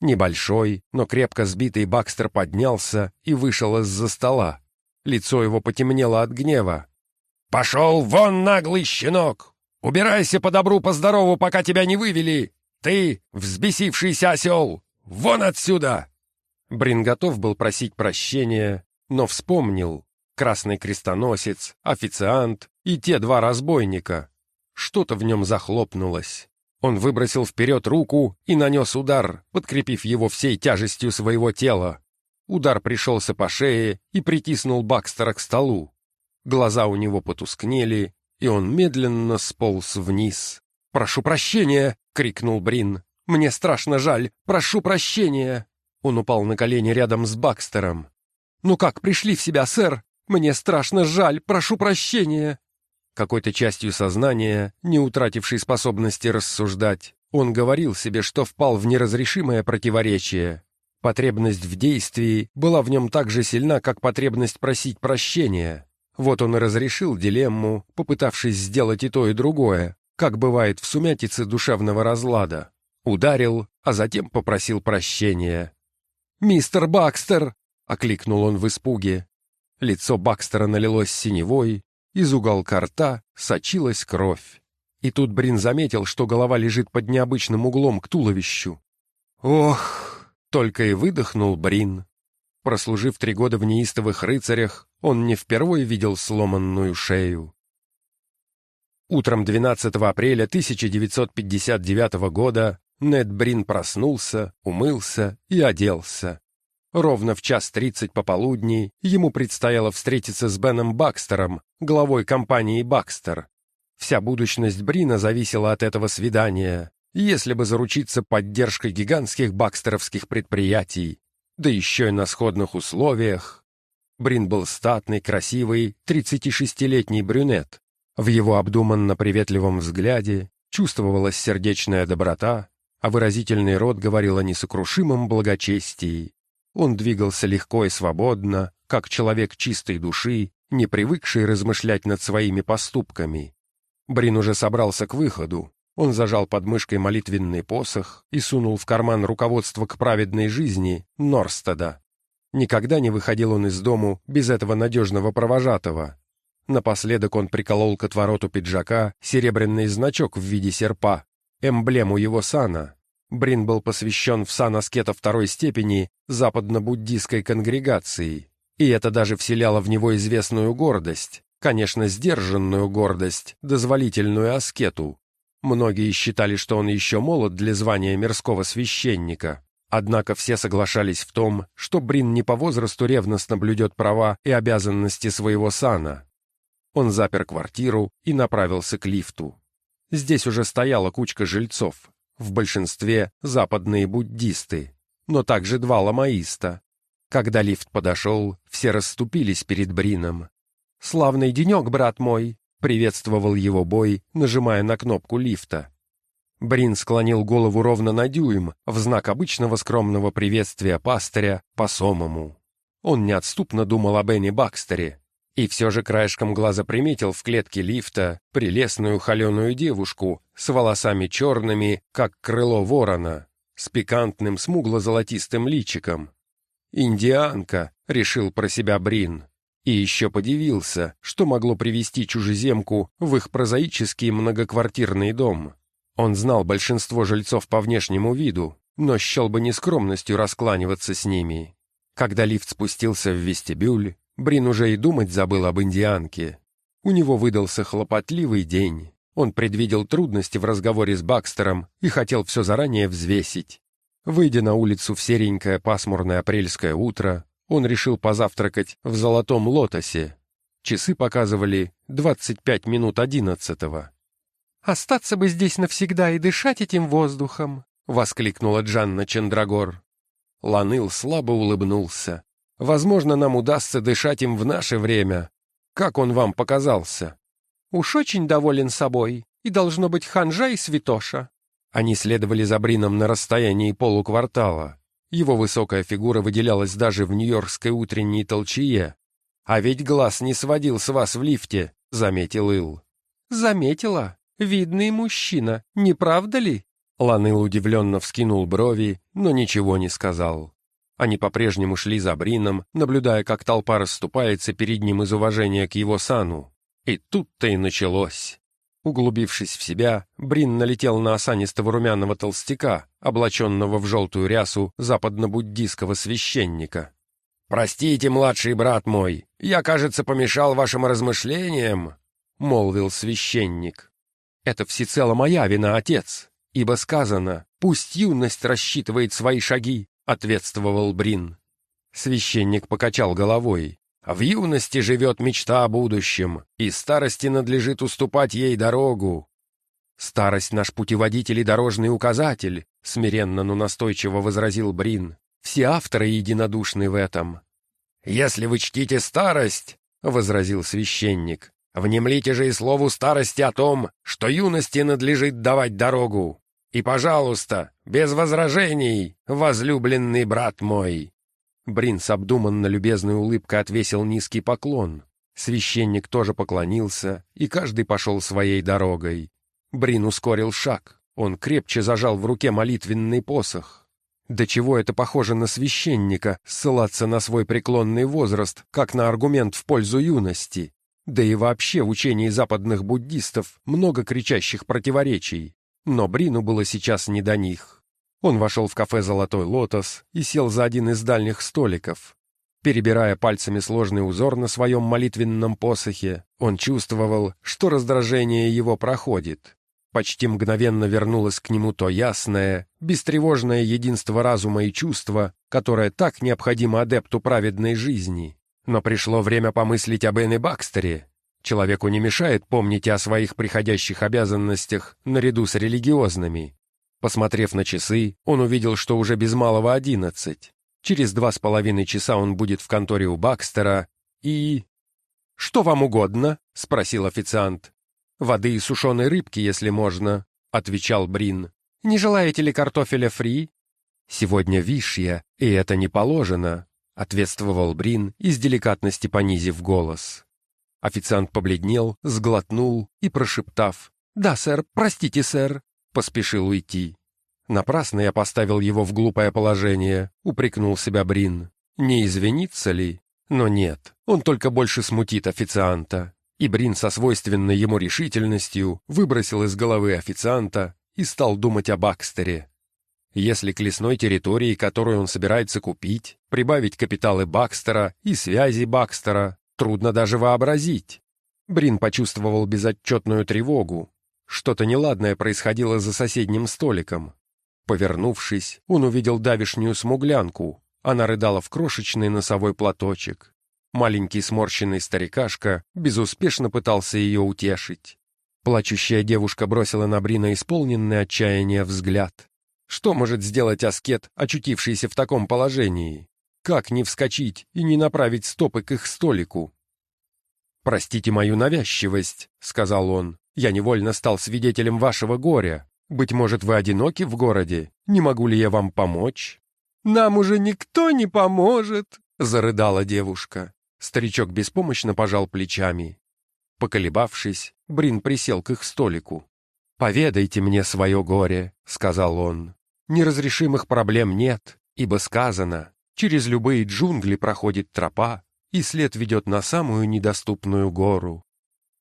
Небольшой, но крепко сбитый Бакстер поднялся и вышел из-за стола. Лицо его потемнело от гнева. «Пошел вон, наглый щенок! Убирайся по добру, по здорову, пока тебя не вывели! Ты, взбесившийся осел! Вон отсюда!» Брин готов был просить прощения, но вспомнил. Красный крестоносец, официант и те два разбойника. Что-то в нем захлопнулось. Он выбросил вперед руку и нанес удар, подкрепив его всей тяжестью своего тела. Удар пришелся по шее и притиснул Бакстера к столу. Глаза у него потускнели, и он медленно сполз вниз. «Прошу прощения!» — крикнул Брин. «Мне страшно жаль! Прошу прощения!» Он упал на колени рядом с Бакстером. «Ну как, пришли в себя, сэр? Мне страшно жаль! Прошу прощения!» Какой-то частью сознания, не утратившей способности рассуждать, он говорил себе, что впал в неразрешимое противоречие. Потребность в действии была в нем так же сильна, как потребность просить прощения. Вот он и разрешил дилемму, попытавшись сделать и то, и другое, как бывает в сумятице душевного разлада. Ударил, а затем попросил прощения. «Мистер Бакстер!» — окликнул он в испуге. Лицо Бакстера налилось синевой, из уголка рта сочилась кровь. И тут Брин заметил, что голова лежит под необычным углом к туловищу. «Ох!» — только и выдохнул Брин. Прослужив три года в неистовых рыцарях, он не впервые видел сломанную шею. Утром 12 апреля 1959 года Нед Брин проснулся, умылся и оделся. Ровно в час тридцать пополудни ему предстояло встретиться с Беном Бакстером, главой компании «Бакстер». Вся будущность Брина зависела от этого свидания, если бы заручиться поддержкой гигантских бакстеровских предприятий, да еще и на сходных условиях. Брин был статный, красивый, 36-летний брюнет. В его обдуманно-приветливом взгляде чувствовалась сердечная доброта, а выразительный рот говорил о несокрушимом благочестии. Он двигался легко и свободно, как человек чистой души, не привыкший размышлять над своими поступками. Брин уже собрался к выходу. Он зажал под мышкой молитвенный посох и сунул в карман руководство к праведной жизни Норстеда. Никогда не выходил он из дому без этого надежного провожатого. Напоследок он приколол к отвороту пиджака серебряный значок в виде серпа, эмблему его сана. Брин был посвящен в сан аскета второй степени западно-буддийской конгрегации, и это даже вселяло в него известную гордость, конечно, сдержанную гордость, дозволительную аскету. Многие считали, что он еще молод для звания мирского священника, однако все соглашались в том, что Брин не по возрасту ревностно блюдет права и обязанности своего сана. Он запер квартиру и направился к лифту. Здесь уже стояла кучка жильцов, в большинстве западные буддисты, но также два ламаиста. Когда лифт подошел, все расступились перед Брином. «Славный денек, брат мой!» — приветствовал его бой, нажимая на кнопку лифта. Брин склонил голову ровно на дюйм, в знак обычного скромного приветствия пастыря по самому. Он неотступно думал о Бенни Бакстере, и все же краешком глаза приметил в клетке лифта прелестную холеную девушку с волосами черными, как крыло ворона, с пикантным смугло-золотистым личиком. «Индианка», — решил про себя Брин. И еще подивился, что могло привести чужеземку в их прозаический многоквартирный дом. Он знал большинство жильцов по внешнему виду, но счел бы нескромностью раскланиваться с ними. Когда лифт спустился в вестибюль, Брин уже и думать забыл об индианке. У него выдался хлопотливый день. Он предвидел трудности в разговоре с Бакстером и хотел все заранее взвесить. Выйдя на улицу в серенькое пасмурное апрельское утро, он решил позавтракать в «Золотом лотосе». Часы показывали 25 минут одиннадцатого. «Остаться бы здесь навсегда и дышать этим воздухом!» — воскликнула Джанна Чендрагор. Ланыл слабо улыбнулся. «Возможно, нам удастся дышать им в наше время. Как он вам показался?» «Уж очень доволен собой, и должно быть ханжа и святоша». Они следовали за Брином на расстоянии полуквартала. Его высокая фигура выделялась даже в нью-йоркской утренней толчее. «А ведь глаз не сводил с вас в лифте», — заметил Ил. «Заметила. Видный мужчина, не правда ли?» Ланыл удивленно вскинул брови, но ничего не сказал. Они по-прежнему шли за Брином, наблюдая, как толпа расступается перед ним из уважения к его сану. И тут-то и началось. Углубившись в себя, Брин налетел на осанистого румяного толстяка, облаченного в желтую рясу западно-буддийского священника. «Простите, младший брат мой, я, кажется, помешал вашим размышлениям», — молвил священник. «Это всецело моя вина, отец, ибо сказано, пусть юность рассчитывает свои шаги», — ответствовал Брин. Священник покачал головой. «В юности живет мечта о будущем, и старости надлежит уступать ей дорогу». «Старость наш путеводитель и дорожный указатель», — смиренно, но настойчиво возразил Брин. Все авторы единодушны в этом. «Если вы чтите старость», — возразил священник, «внемлите же и слову старости о том, что юности надлежит давать дорогу. И, пожалуйста, без возражений, возлюбленный брат мой». Брин с обдуманно любезной улыбкой отвесил низкий поклон. Священник тоже поклонился, и каждый пошел своей дорогой. Брин ускорил шаг. Он крепче зажал в руке молитвенный посох. До чего это похоже на священника, ссылаться на свой преклонный возраст, как на аргумент в пользу юности. Да и вообще в учении западных буддистов много кричащих противоречий. Но Брину было сейчас не до них. Он вошел в кафе «Золотой лотос» и сел за один из дальних столиков. Перебирая пальцами сложный узор на своем молитвенном посохе, он чувствовал, что раздражение его проходит. Почти мгновенно вернулось к нему то ясное, бестревожное единство разума и чувства, которое так необходимо адепту праведной жизни. Но пришло время помыслить об Энне Бакстере. Человеку не мешает помнить о своих приходящих обязанностях наряду с религиозными. Посмотрев на часы, он увидел, что уже без малого одиннадцать. Через два с половиной часа он будет в конторе у Бакстера и... «Что вам угодно?» — спросил официант. «Воды и сушеной рыбки, если можно», — отвечал Брин. «Не желаете ли картофеля фри?» «Сегодня вишья, и это не положено», — ответствовал Брин, из деликатности понизив голос. Официант побледнел, сглотнул и, прошептав «Да, сэр, простите, сэр», поспешил уйти. Напрасно я поставил его в глупое положение, упрекнул себя Брин. Не извиниться ли? Но нет, он только больше смутит официанта и Брин со свойственной ему решительностью выбросил из головы официанта и стал думать о Бакстере. Если к лесной территории, которую он собирается купить, прибавить капиталы Бакстера и связи Бакстера, трудно даже вообразить. Брин почувствовал безотчетную тревогу. Что-то неладное происходило за соседним столиком. Повернувшись, он увидел давишнюю смуглянку. Она рыдала в крошечный носовой платочек. Маленький сморщенный старикашка безуспешно пытался ее утешить. Плачущая девушка бросила на Брина исполненный отчаяния взгляд. Что может сделать аскет, очутившийся в таком положении? Как не вскочить и не направить стопы к их столику? «Простите мою навязчивость», — сказал он. «Я невольно стал свидетелем вашего горя. Быть может, вы одиноки в городе? Не могу ли я вам помочь?» «Нам уже никто не поможет», — зарыдала девушка. Старичок беспомощно пожал плечами. Поколебавшись, Брин присел к их столику. «Поведайте мне свое горе», — сказал он. «Неразрешимых проблем нет, ибо сказано, через любые джунгли проходит тропа, и след ведет на самую недоступную гору».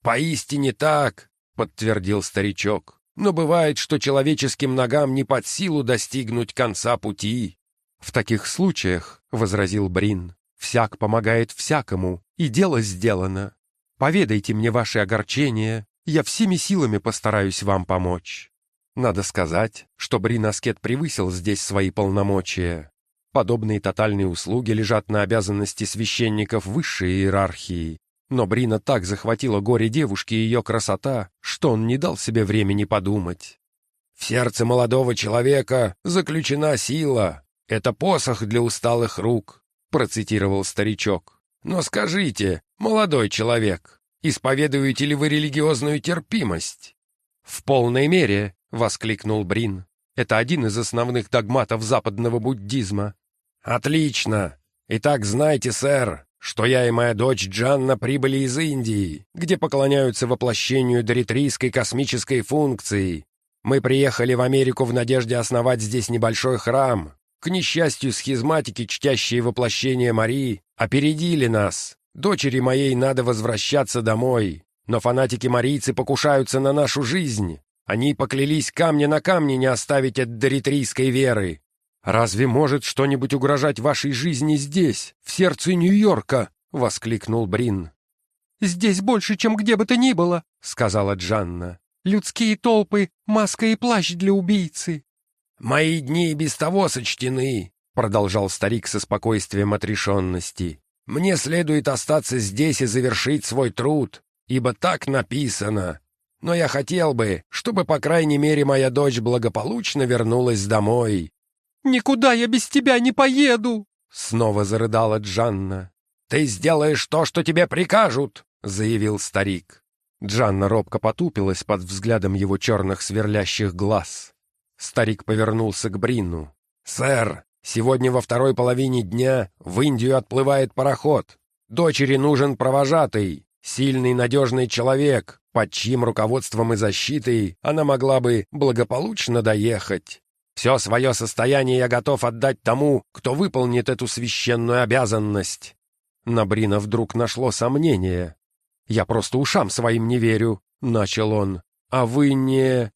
«Поистине так», — подтвердил старичок. «Но бывает, что человеческим ногам не под силу достигнуть конца пути. В таких случаях — возразил Брин. «Всяк помогает всякому, и дело сделано. Поведайте мне ваши огорчения, я всеми силами постараюсь вам помочь». Надо сказать, что Брин Аскет превысил здесь свои полномочия. Подобные тотальные услуги лежат на обязанности священников высшей иерархии. Но Брина так захватила горе девушки и ее красота, что он не дал себе времени подумать. «В сердце молодого человека заключена сила. Это посох для усталых рук», — процитировал старичок. «Но скажите, молодой человек, исповедуете ли вы религиозную терпимость?» «В полной мере», — воскликнул Брин. «Это один из основных догматов западного буддизма. «Отлично! Итак, знайте, сэр, что я и моя дочь Джанна прибыли из Индии, где поклоняются воплощению доритрийской космической функции. Мы приехали в Америку в надежде основать здесь небольшой храм. К несчастью, схизматики, чтящие воплощение Марии, опередили нас. Дочери моей надо возвращаться домой. Но фанатики-марийцы покушаются на нашу жизнь. Они поклялись камня на камне не оставить от доритрийской веры. «Разве может что-нибудь угрожать вашей жизни здесь, в сердце Нью-Йорка?» — воскликнул Брин. «Здесь больше, чем где бы то ни было», — сказала Джанна. «Людские толпы, маска и плащ для убийцы». «Мои дни и без того сочтены», — продолжал старик со спокойствием отрешенности. «Мне следует остаться здесь и завершить свой труд, ибо так написано. Но я хотел бы, чтобы, по крайней мере, моя дочь благополучно вернулась домой, «Никуда я без тебя не поеду!» Снова зарыдала Джанна. «Ты сделаешь то, что тебе прикажут!» — заявил старик. Джанна робко потупилась под взглядом его черных сверлящих глаз. Старик повернулся к Брину. «Сэр, сегодня во второй половине дня в Индию отплывает пароход. Дочери нужен провожатый, сильный надежный человек, под чьим руководством и защитой она могла бы благополучно доехать. Все свое состояние я готов отдать тому, кто выполнит эту священную обязанность». На Брина вдруг нашло сомнение. «Я просто ушам своим не верю», — начал он. «А вы не...»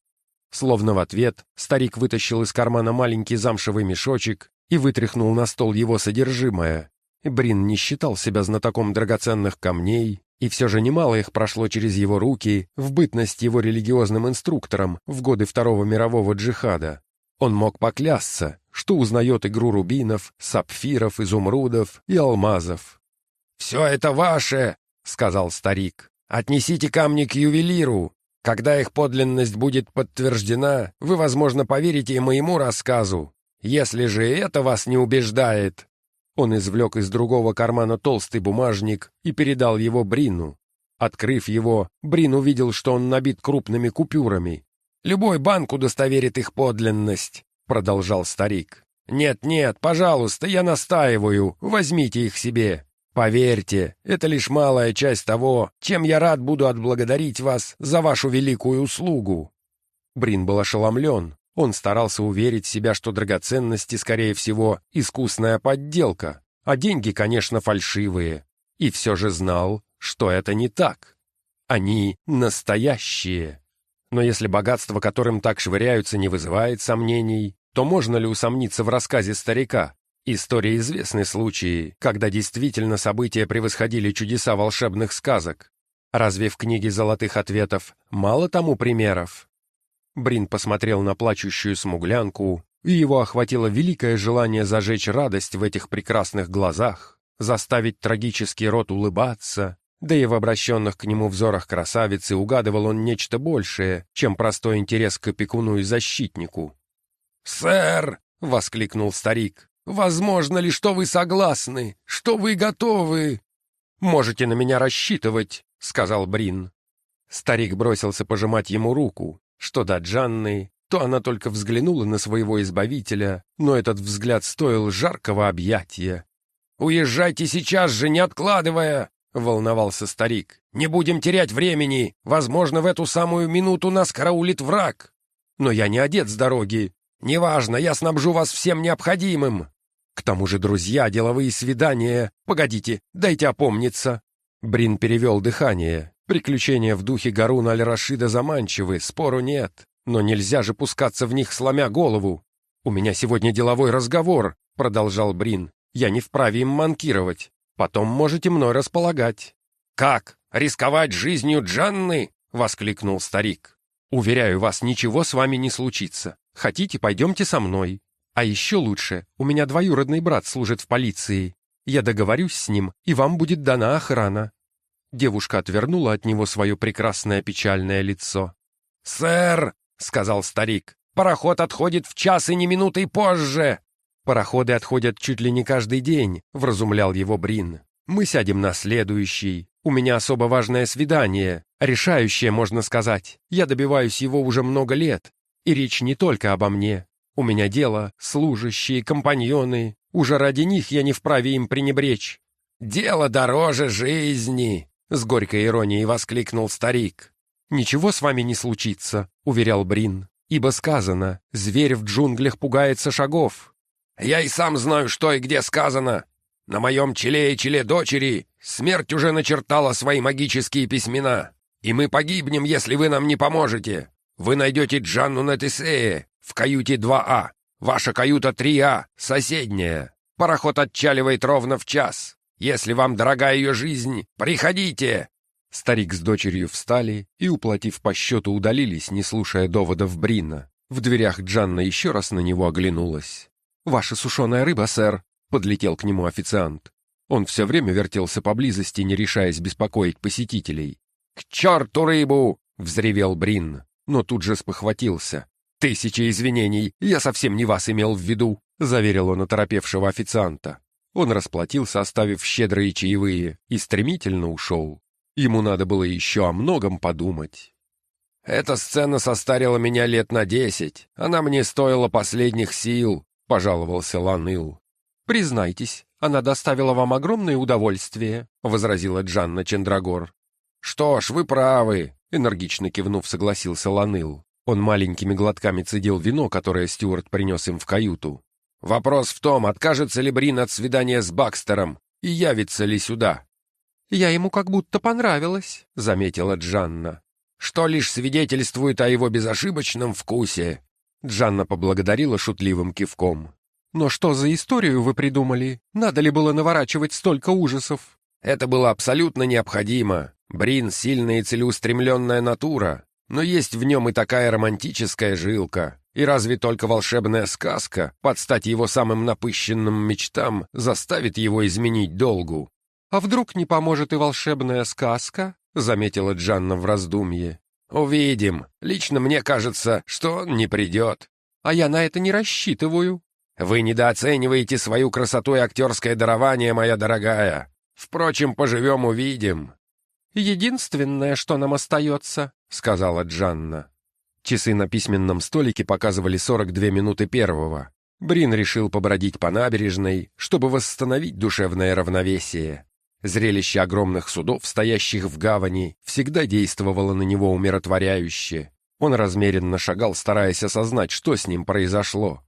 Словно в ответ, старик вытащил из кармана маленький замшевый мешочек и вытряхнул на стол его содержимое. Брин не считал себя знатоком драгоценных камней, и все же немало их прошло через его руки в бытность его религиозным инструктором в годы Второго мирового джихада. Он мог поклясться, что узнает игру рубинов, сапфиров, изумрудов и алмазов. «Все это ваше!» — сказал старик. «Отнесите камни к ювелиру. Когда их подлинность будет подтверждена, вы, возможно, поверите и моему рассказу. Если же это вас не убеждает...» Он извлек из другого кармана толстый бумажник и передал его Брину. Открыв его, Брин увидел, что он набит крупными купюрами. Любой банк удостоверит их подлинность», — продолжал старик. «Нет-нет, пожалуйста, я настаиваю, возьмите их себе. Поверьте, это лишь малая часть того, чем я рад буду отблагодарить вас за вашу великую услугу». Брин был ошеломлен. Он старался уверить себя, что драгоценности, скорее всего, искусная подделка, а деньги, конечно, фальшивые. И все же знал, что это не так. Они настоящие. Но если богатство, которым так швыряются, не вызывает сомнений, то можно ли усомниться в рассказе старика? Истории известны случаи, когда действительно события превосходили чудеса волшебных сказок. Разве в книге «Золотых ответов» мало тому примеров? Брин посмотрел на плачущую смуглянку, и его охватило великое желание зажечь радость в этих прекрасных глазах, заставить трагический рот улыбаться, да и в обращенных к нему взорах красавицы угадывал он нечто большее, чем простой интерес к опекуну и защитнику. «Сэр!» — воскликнул старик. «Возможно ли, что вы согласны? Что вы готовы?» «Можете на меня рассчитывать», — сказал Брин. Старик бросился пожимать ему руку. Что до Джанны, то она только взглянула на своего избавителя, но этот взгляд стоил жаркого объятия. «Уезжайте сейчас же, не откладывая!» — волновался старик. «Не будем терять времени! Возможно, в эту самую минуту нас караулит враг! Но я не одет с дороги! Неважно, я снабжу вас всем необходимым! К тому же, друзья, деловые свидания! Погодите, дайте опомниться!» Брин перевел дыхание. Приключения в духе Гаруна Аль-Рашида заманчивы, спору нет. Но нельзя же пускаться в них, сломя голову. «У меня сегодня деловой разговор», — продолжал Брин. Я не вправе им манкировать. Потом можете мной располагать». «Как? Рисковать жизнью Джанны?» — воскликнул старик. «Уверяю вас, ничего с вами не случится. Хотите, пойдемте со мной. А еще лучше, у меня двоюродный брат служит в полиции. Я договорюсь с ним, и вам будет дана охрана». Девушка отвернула от него свое прекрасное печальное лицо. «Сэр!» — сказал старик. «Пароход отходит в час и не минутой позже!» «Пароходы отходят чуть ли не каждый день», — вразумлял его Брин. «Мы сядем на следующий. У меня особо важное свидание, решающее, можно сказать. Я добиваюсь его уже много лет. И речь не только обо мне. У меня дело, служащие, компаньоны. Уже ради них я не вправе им пренебречь». «Дело дороже жизни!» — с горькой иронией воскликнул старик. «Ничего с вами не случится», — уверял Брин. «Ибо сказано, зверь в джунглях пугается шагов». «Я и сам знаю, что и где сказано. На моем челе и челе дочери смерть уже начертала свои магические письмена. И мы погибнем, если вы нам не поможете. Вы найдете Джанну на Тесее, в каюте 2А. Ваша каюта 3А, соседняя. Пароход отчаливает ровно в час. Если вам дорога ее жизнь, приходите!» Старик с дочерью встали и, уплатив по счету, удалились, не слушая доводов Брина. В дверях Джанна еще раз на него оглянулась. «Ваша сушеная рыба, сэр!» — подлетел к нему официант. Он все время вертелся поблизости, не решаясь беспокоить посетителей. «К черту рыбу!» — взревел Брин, но тут же спохватился. «Тысяча извинений, я совсем не вас имел в виду», — заверил он оторопевшего официанта. Он расплатился, оставив щедрые чаевые, и стремительно ушел. Ему надо было еще о многом подумать. «Эта сцена состарила меня лет на десять. Она мне стоила последних сил», — пожаловался Ланыл. «Признайтесь, она доставила вам огромное удовольствие», — возразила Джанна Чендрагор. «Что ж, вы правы», — энергично кивнув, согласился Ланыл. Он маленькими глотками цедил вино, которое Стюарт принес им в каюту. «Вопрос в том, откажется ли Брин от свидания с Бакстером и явится ли сюда». «Я ему как будто понравилась», — заметила Джанна. «Что лишь свидетельствует о его безошибочном вкусе». Джанна поблагодарила шутливым кивком. «Но что за историю вы придумали? Надо ли было наворачивать столько ужасов?» «Это было абсолютно необходимо. Брин — сильная и целеустремленная натура. Но есть в нем и такая романтическая жилка. И разве только волшебная сказка, под стать его самым напыщенным мечтам, заставит его изменить долгу? «А вдруг не поможет и волшебная сказка?» — заметила Джанна в раздумье. «Увидим. Лично мне кажется, что он не придет. А я на это не рассчитываю». «Вы недооцениваете свою красоту и актерское дарование, моя дорогая. Впрочем, поживем-увидим». «Единственное, что нам остается», — сказала Джанна. Часы на письменном столике показывали 42 минуты первого. Брин решил побродить по набережной, чтобы восстановить душевное равновесие. Зрелище огромных судов, стоящих в гавани, всегда действовало на него умиротворяюще. Он размеренно шагал, стараясь осознать, что с ним произошло.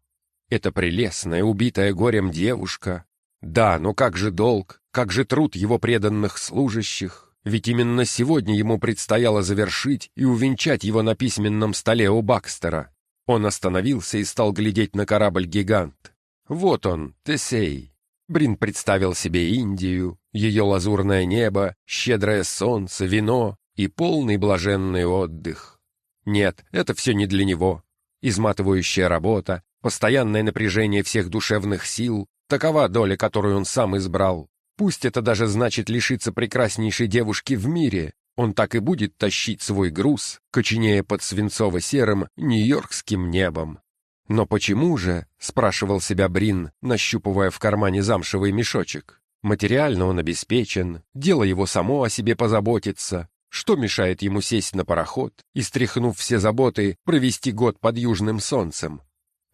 Это прелестная, убитая горем девушка. Да, но как же долг, как же труд его преданных служащих? Ведь именно сегодня ему предстояло завершить и увенчать его на письменном столе у Бакстера. Он остановился и стал глядеть на корабль-гигант. Вот он, Тесей. Брин представил себе Индию, ее лазурное небо, щедрое солнце, вино и полный блаженный отдых. Нет, это все не для него. Изматывающая работа, постоянное напряжение всех душевных сил — такова доля, которую он сам избрал. Пусть это даже значит лишиться прекраснейшей девушки в мире, он так и будет тащить свой груз, коченея под свинцово-серым нью-йоркским небом. «Но почему же?» — спрашивал себя Брин, нащупывая в кармане замшевый мешочек. «Материально он обеспечен, дело его само о себе позаботиться. Что мешает ему сесть на пароход и, стряхнув все заботы, провести год под южным солнцем?»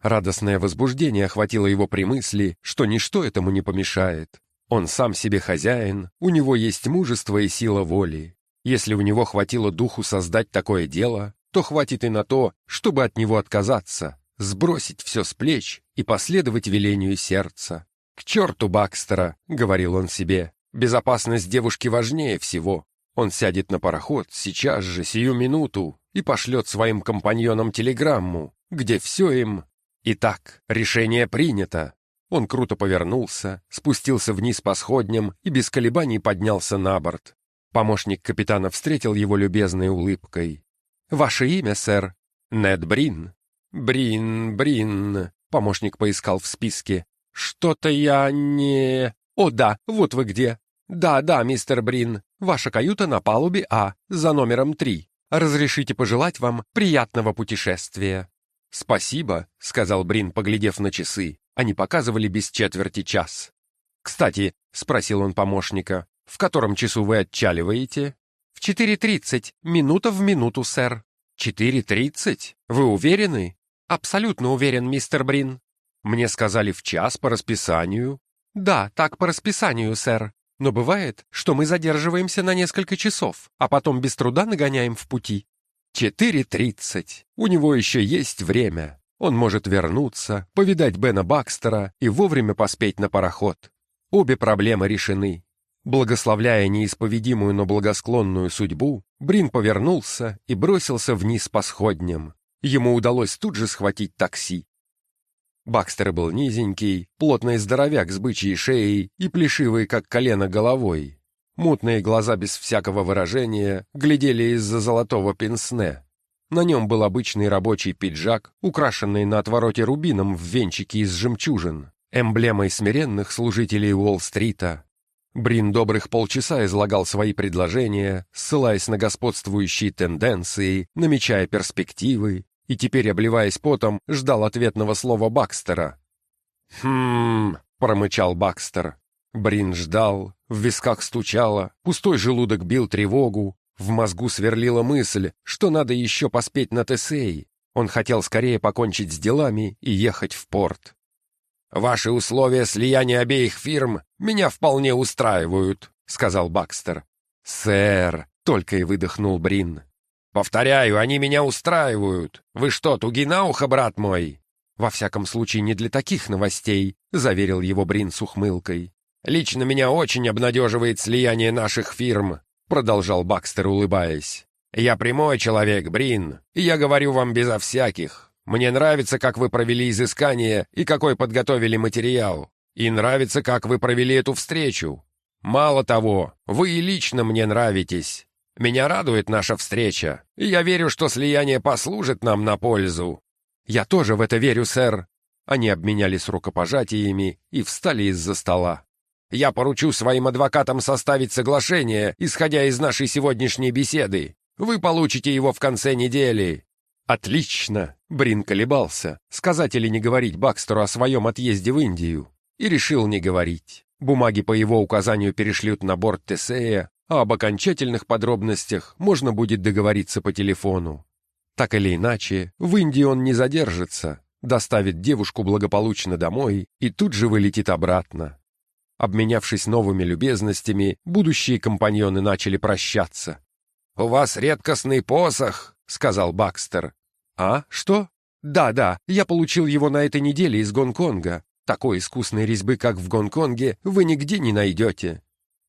Радостное возбуждение охватило его при мысли, что ничто этому не помешает. Он сам себе хозяин, у него есть мужество и сила воли. Если у него хватило духу создать такое дело, то хватит и на то, чтобы от него отказаться, сбросить все с плеч и последовать велению сердца. «К черту Бакстера!» — говорил он себе. «Безопасность девушки важнее всего. Он сядет на пароход сейчас же, сию минуту, и пошлет своим компаньонам телеграмму, где все им... Итак, решение принято. Он круто повернулся, спустился вниз по сходням и без колебаний поднялся на борт. Помощник капитана встретил его любезной улыбкой. «Ваше имя, сэр?» «Нед Брин». «Брин, Брин», — помощник поискал в списке. «Что-то я не...» «О, да, вот вы где!» «Да, да, мистер Брин, ваша каюта на палубе А, за номером три. Разрешите пожелать вам приятного путешествия». «Спасибо», — сказал Брин, поглядев на часы. Они показывали без четверти час. «Кстати», — спросил он помощника, — «в котором часу вы отчаливаете?» «В четыре тридцать, минута в минуту, сэр». «Четыре тридцать? Вы уверены?» «Абсолютно уверен, мистер Брин». «Мне сказали в час по расписанию». «Да, так по расписанию, сэр. Но бывает, что мы задерживаемся на несколько часов, а потом без труда нагоняем в пути. Четыре тридцать. У него еще есть время. Он может вернуться, повидать Бена Бакстера и вовремя поспеть на пароход. Обе проблемы решены. Благословляя неисповедимую, но благосклонную судьбу, Брин повернулся и бросился вниз по сходням. Ему удалось тут же схватить такси. Бакстер был низенький, плотный здоровяк с бычьей шеей и плешивый, как колено, головой. Мутные глаза без всякого выражения глядели из-за золотого пенсне. На нем был обычный рабочий пиджак, украшенный на отвороте рубином в венчике из жемчужин, эмблемой смиренных служителей Уолл-стрита. Брин добрых полчаса излагал свои предложения, ссылаясь на господствующие тенденции, намечая перспективы, и теперь, обливаясь потом, ждал ответного слова Бакстера. «Хм...» — промычал Бакстер. Брин ждал, в висках стучало, пустой желудок бил тревогу, в мозгу сверлила мысль, что надо еще поспеть на Тесей. Он хотел скорее покончить с делами и ехать в порт. «Ваши условия слияния обеих фирм меня вполне устраивают», — сказал Бакстер. «Сэр», — только и выдохнул Брин. «Повторяю, они меня устраивают. Вы что, туги на ухо, брат мой?» «Во всяком случае, не для таких новостей», — заверил его Брин с ухмылкой. «Лично меня очень обнадеживает слияние наших фирм», — продолжал Бакстер, улыбаясь. «Я прямой человек, Брин, и я говорю вам безо всяких. Мне нравится, как вы провели изыскание и какой подготовили материал. И нравится, как вы провели эту встречу. Мало того, вы и лично мне нравитесь. Меня радует наша встреча, и я верю, что слияние послужит нам на пользу». «Я тоже в это верю, сэр». Они обменялись рукопожатиями и встали из-за стола. «Я поручу своим адвокатам составить соглашение, исходя из нашей сегодняшней беседы. Вы получите его в конце недели». «Отлично!» — Брин колебался, сказать или не говорить Бакстеру о своем отъезде в Индию, и решил не говорить. Бумаги по его указанию перешлют на борт Тесея, а об окончательных подробностях можно будет договориться по телефону. Так или иначе, в Индии он не задержится, доставит девушку благополучно домой и тут же вылетит обратно. Обменявшись новыми любезностями, будущие компаньоны начали прощаться. «У вас редкостный посох», — сказал Бакстер. «А, что? Да-да, я получил его на этой неделе из Гонконга. Такой искусной резьбы, как в Гонконге, вы нигде не найдете.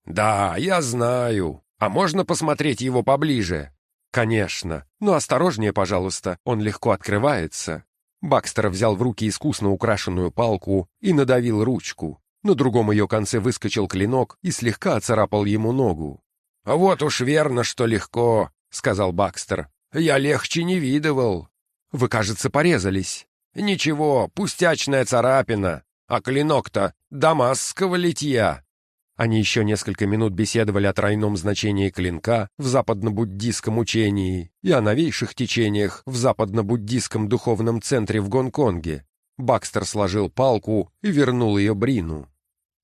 «Да, я знаю. А можно посмотреть его поближе?» «Конечно. Но осторожнее, пожалуйста, он легко открывается». Бакстер взял в руки искусно украшенную палку и надавил ручку. На другом ее конце выскочил клинок и слегка оцарапал ему ногу. «Вот уж верно, что легко», — сказал Бакстер. «Я легче не видывал». «Вы, кажется, порезались». «Ничего, пустячная царапина, а клинок-то дамасского литья». Они еще несколько минут беседовали о тройном значении клинка в западно-буддийском учении и о новейших течениях в западно-буддийском духовном центре в Гонконге. Бакстер сложил палку и вернул ее Брину.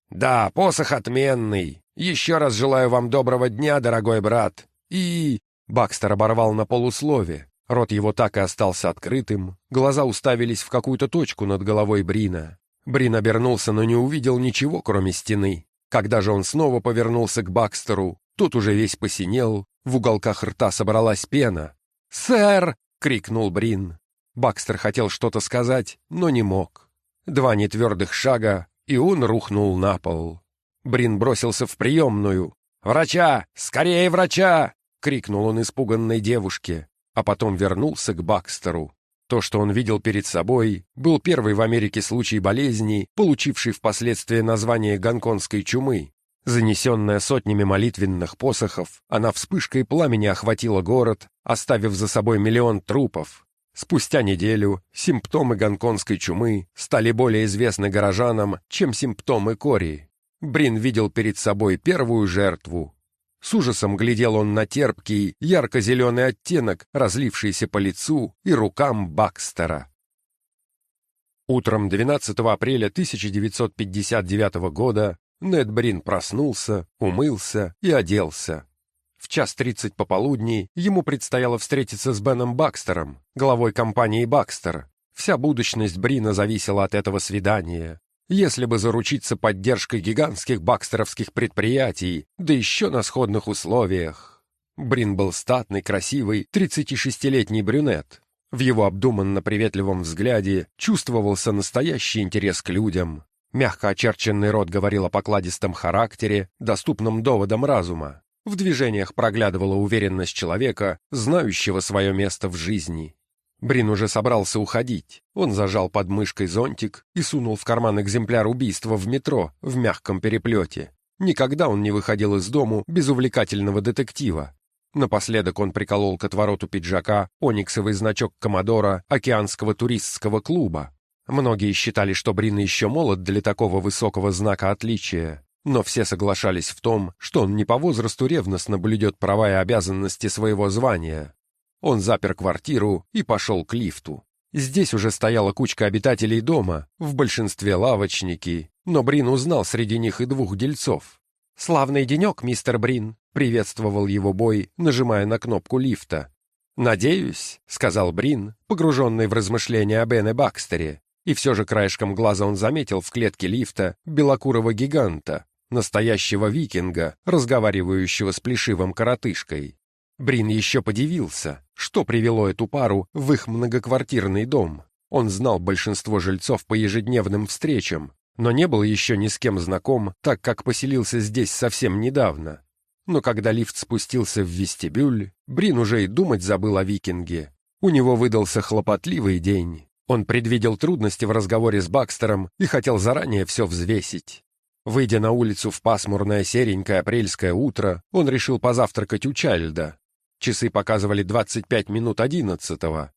«Да, посох отменный. Еще раз желаю вам доброго дня, дорогой брат. И...» Бакстер оборвал на полуслове. Рот его так и остался открытым, глаза уставились в какую-то точку над головой Брина. Брин обернулся, но не увидел ничего, кроме стены. Когда же он снова повернулся к Бакстеру, тот уже весь посинел, в уголках рта собралась пена. «Сэр!» — крикнул Брин. Бакстер хотел что-то сказать, но не мог. Два нетвердых шага, и он рухнул на пол. Брин бросился в приемную. «Врача! Скорее врача!» — крикнул он испуганной девушке, а потом вернулся к Бакстеру. То, что он видел перед собой, был первый в Америке случай болезни, получивший впоследствии название гонконгской чумы. Занесенная сотнями молитвенных посохов, она вспышкой пламени охватила город, оставив за собой миллион трупов. Спустя неделю симптомы гонконгской чумы стали более известны горожанам, чем симптомы кори. Брин видел перед собой первую жертву. С ужасом глядел он на терпкий, ярко-зеленый оттенок, разлившийся по лицу и рукам Бакстера. Утром 12 апреля 1959 года Нед Брин проснулся, умылся и оделся. В час тридцать пополудни ему предстояло встретиться с Беном Бакстером, главой компании «Бакстер». Вся будущность Брина зависела от этого свидания. Если бы заручиться поддержкой гигантских бакстеровских предприятий, да еще на сходных условиях. Брин был статный, красивый, 36-летний брюнет. В его обдуманно-приветливом взгляде чувствовался настоящий интерес к людям. Мягко очерченный рот говорил о покладистом характере, доступном доводам разума. В движениях проглядывала уверенность человека, знающего свое место в жизни. Брин уже собрался уходить. Он зажал под мышкой зонтик и сунул в карман экземпляр убийства в метро в мягком переплете. Никогда он не выходил из дому без увлекательного детектива. Напоследок он приколол к отвороту пиджака ониксовый значок Комодора Океанского туристского клуба. Многие считали, что Брин еще молод для такого высокого знака отличия, но все соглашались в том, что он не по возрасту ревностно блюдет права и обязанности своего звания. Он запер квартиру и пошел к лифту. Здесь уже стояла кучка обитателей дома, в большинстве лавочники, но Брин узнал среди них и двух дельцов. «Славный денек, мистер Брин», — приветствовал его бой, нажимая на кнопку лифта. «Надеюсь», — сказал Брин, погруженный в размышления о Бене Бакстере, и все же краешком глаза он заметил в клетке лифта белокурого гиганта, настоящего викинга, разговаривающего с плешивым коротышкой. Брин еще подивился, что привело эту пару в их многоквартирный дом. Он знал большинство жильцов по ежедневным встречам, но не был еще ни с кем знаком, так как поселился здесь совсем недавно. Но когда лифт спустился в вестибюль, Брин уже и думать забыл о викинге. У него выдался хлопотливый день. Он предвидел трудности в разговоре с Бакстером и хотел заранее все взвесить. Выйдя на улицу в пасмурное серенькое апрельское утро, он решил позавтракать у Чайльда, Часы показывали 25 минут одиннадцатого.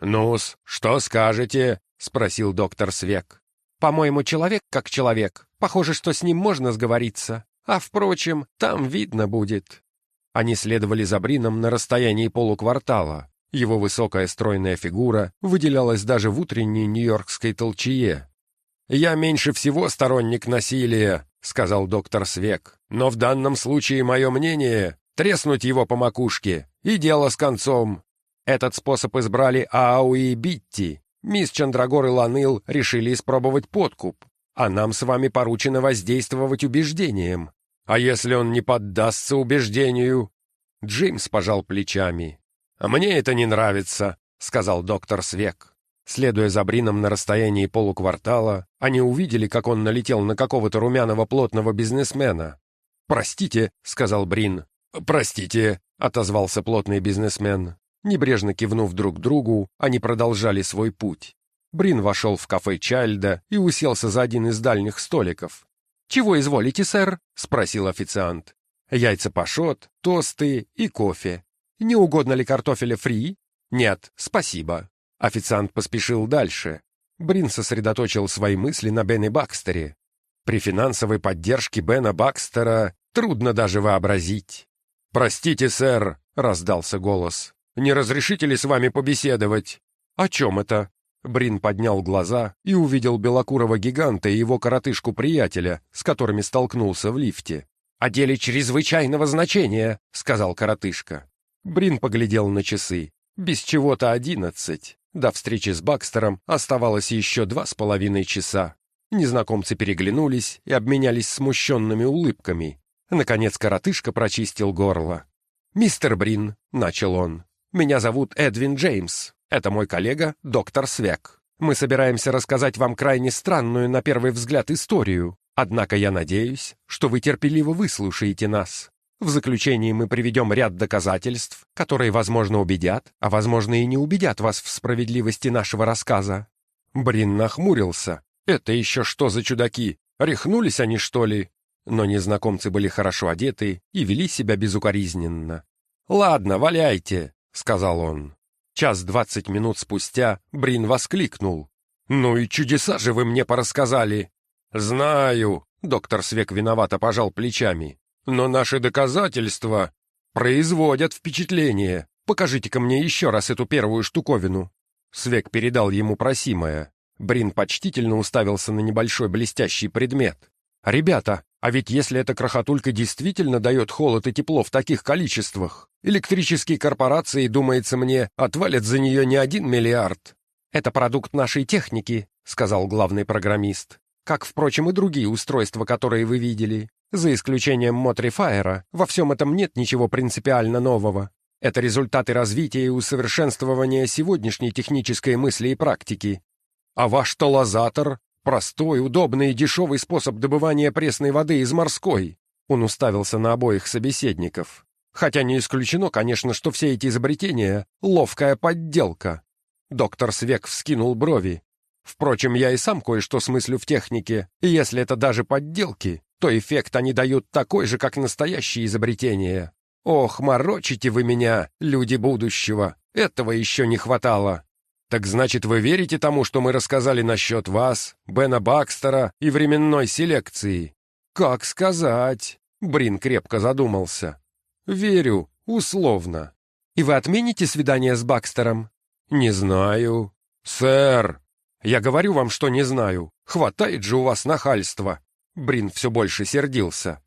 «Ну-с, что скажете?» — спросил доктор Свек. «По-моему, человек как человек. Похоже, что с ним можно сговориться. А, впрочем, там видно будет». Они следовали за Брином на расстоянии полуквартала. Его высокая стройная фигура выделялась даже в утренней нью-йоркской толчее. «Я меньше всего сторонник насилия», — сказал доктор Свек. «Но в данном случае мое мнение треснуть его по макушке, и дело с концом. Этот способ избрали Ауи и Битти. Мисс Чандрагор и Ланыл решили испробовать подкуп, а нам с вами поручено воздействовать убеждением. А если он не поддастся убеждению? Джеймс пожал плечами. «А мне это не нравится», — сказал доктор Свек. Следуя за Брином на расстоянии полуквартала, они увидели, как он налетел на какого-то румяного плотного бизнесмена. «Простите», — сказал Брин, «Простите», — отозвался плотный бизнесмен. Небрежно кивнув друг другу, они продолжали свой путь. Брин вошел в кафе Чайльда и уселся за один из дальних столиков. «Чего изволите, сэр?» — спросил официант. «Яйца пашот, тосты и кофе. Не угодно ли картофеля фри?» «Нет, спасибо». Официант поспешил дальше. Брин сосредоточил свои мысли на Бене Бакстере. При финансовой поддержке Бена Бакстера трудно даже вообразить. «Простите, сэр», — раздался голос. «Не разрешите ли с вами побеседовать?» «О чем это?» Брин поднял глаза и увидел белокурого гиганта и его коротышку-приятеля, с которыми столкнулся в лифте. «О деле чрезвычайного значения», — сказал коротышка. Брин поглядел на часы. Без чего-то одиннадцать. До встречи с Бакстером оставалось еще два с половиной часа. Незнакомцы переглянулись и обменялись смущенными улыбками. Наконец коротышка прочистил горло. «Мистер Брин», — начал он, — «меня зовут Эдвин Джеймс. Это мой коллега, доктор Свек. Мы собираемся рассказать вам крайне странную, на первый взгляд, историю. Однако я надеюсь, что вы терпеливо выслушаете нас. В заключении мы приведем ряд доказательств, которые, возможно, убедят, а, возможно, и не убедят вас в справедливости нашего рассказа». Брин нахмурился. «Это еще что за чудаки? Рехнулись они, что ли?» Но незнакомцы были хорошо одеты и вели себя безукоризненно. «Ладно, валяйте», — сказал он. Час двадцать минут спустя Брин воскликнул. «Ну и чудеса же вы мне порассказали!» «Знаю», — доктор Свек виновато пожал плечами. «Но наши доказательства производят впечатление. Покажите-ка мне еще раз эту первую штуковину». Свек передал ему просимое. Брин почтительно уставился на небольшой блестящий предмет. «Ребята, а ведь если эта крохотулька действительно дает холод и тепло в таких количествах, электрические корпорации, думается мне, отвалят за нее не один миллиард. «Это продукт нашей техники», — сказал главный программист. «Как, впрочем, и другие устройства, которые вы видели. За исключением Мотрифайера, во всем этом нет ничего принципиально нового. Это результаты развития и усовершенствования сегодняшней технической мысли и практики. А ваш толозатор — простой, удобный и дешевый способ добывания пресной воды из морской». Он уставился на обоих собеседников. Хотя не исключено, конечно, что все эти изобретения — ловкая подделка. Доктор Свек вскинул брови. Впрочем, я и сам кое-что смыслю в технике, и если это даже подделки, то эффект они дают такой же, как настоящие изобретения. Ох, морочите вы меня, люди будущего, этого еще не хватало. Так значит, вы верите тому, что мы рассказали насчет вас, Бена Бакстера и временной селекции? Как сказать? Брин крепко задумался. Верю, условно. И вы отмените свидание с Бакстером? «Не знаю». «Сэр!» «Я говорю вам, что не знаю. Хватает же у вас нахальства!» Брин все больше сердился.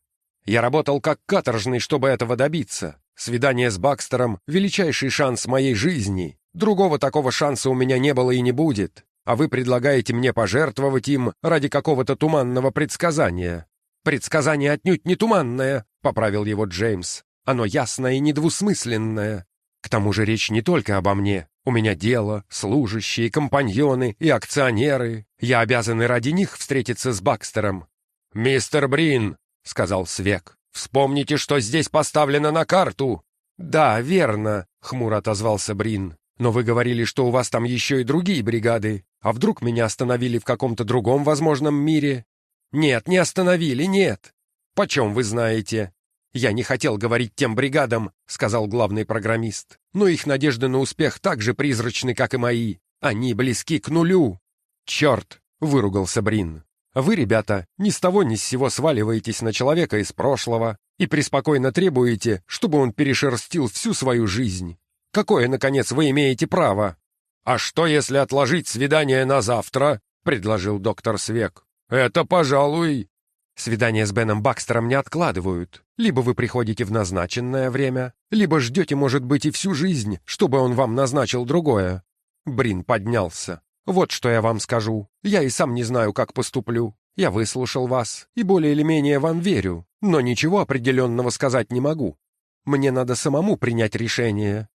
«Я работал как каторжный, чтобы этого добиться. Свидание с Бакстером — величайший шанс моей жизни. Другого такого шанса у меня не было и не будет. А вы предлагаете мне пожертвовать им ради какого-то туманного предсказания». «Предсказание отнюдь не туманное», — поправил его Джеймс. «Оно ясное и недвусмысленное. К тому же речь не только обо мне. У меня дело, служащие, компаньоны и акционеры. Я обязан и ради них встретиться с Бакстером». «Мистер Брин», — сказал Свек, — «вспомните, что здесь поставлено на карту». «Да, верно», — хмуро отозвался Брин. «Но вы говорили, что у вас там еще и другие бригады. А вдруг меня остановили в каком-то другом возможном мире?» «Нет, не остановили, нет». «Почем вы знаете?» «Я не хотел говорить тем бригадам», — сказал главный программист. «Но их надежды на успех так же призрачны, как и мои. Они близки к нулю». «Черт!» — выругался Брин. «Вы, ребята, ни с того ни с сего сваливаетесь на человека из прошлого и преспокойно требуете, чтобы он перешерстил всю свою жизнь. Какое, наконец, вы имеете право?» «А что, если отложить свидание на завтра?» — предложил доктор Свек. «Это, пожалуй, Свидание с Беном Бакстером не откладывают. Либо вы приходите в назначенное время, либо ждете, может быть, и всю жизнь, чтобы он вам назначил другое. Брин поднялся. Вот что я вам скажу. Я и сам не знаю, как поступлю. Я выслушал вас и более или менее вам верю, но ничего определенного сказать не могу. Мне надо самому принять решение.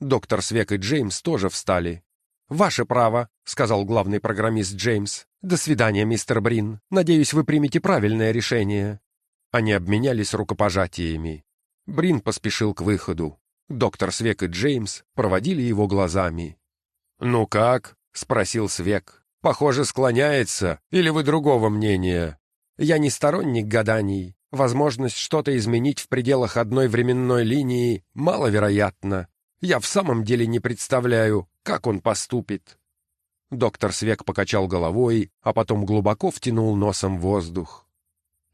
Доктор Свек и Джеймс тоже встали. «Ваше право», — сказал главный программист Джеймс. «До свидания, мистер Брин. Надеюсь, вы примете правильное решение». Они обменялись рукопожатиями. Брин поспешил к выходу. Доктор Свек и Джеймс проводили его глазами. «Ну как?» — спросил Свек. «Похоже, склоняется. Или вы другого мнения?» «Я не сторонник гаданий. Возможность что-то изменить в пределах одной временной линии маловероятна. Я в самом деле не представляю, как он поступит. Доктор Свек покачал головой, а потом глубоко втянул носом воздух.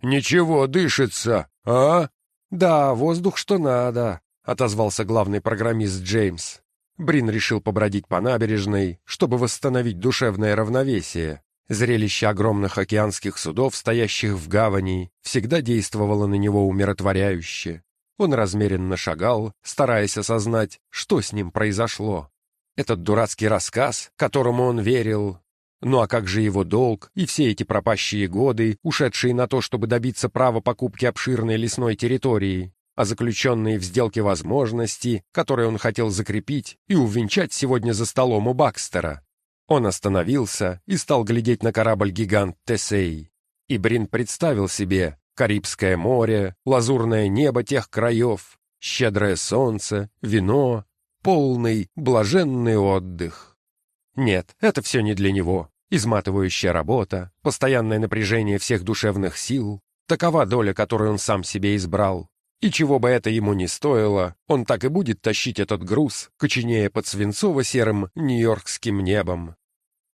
«Ничего, дышится, а?» «Да, воздух что надо», — отозвался главный программист Джеймс. Брин решил побродить по набережной, чтобы восстановить душевное равновесие. Зрелище огромных океанских судов, стоящих в гавани, всегда действовало на него умиротворяюще. Он размеренно шагал, стараясь осознать, что с ним произошло. Этот дурацкий рассказ, которому он верил. Ну а как же его долг и все эти пропащие годы, ушедшие на то, чтобы добиться права покупки обширной лесной территории, а заключенные в сделке возможности, которые он хотел закрепить и увенчать сегодня за столом у Бакстера. Он остановился и стал глядеть на корабль-гигант Тесей. И Брин представил себе, Карибское море, лазурное небо тех краев, щедрое солнце, вино, полный, блаженный отдых. Нет, это все не для него. Изматывающая работа, постоянное напряжение всех душевных сил, такова доля, которую он сам себе избрал. И чего бы это ему не стоило, он так и будет тащить этот груз, коченея под свинцово-серым нью-йоркским небом.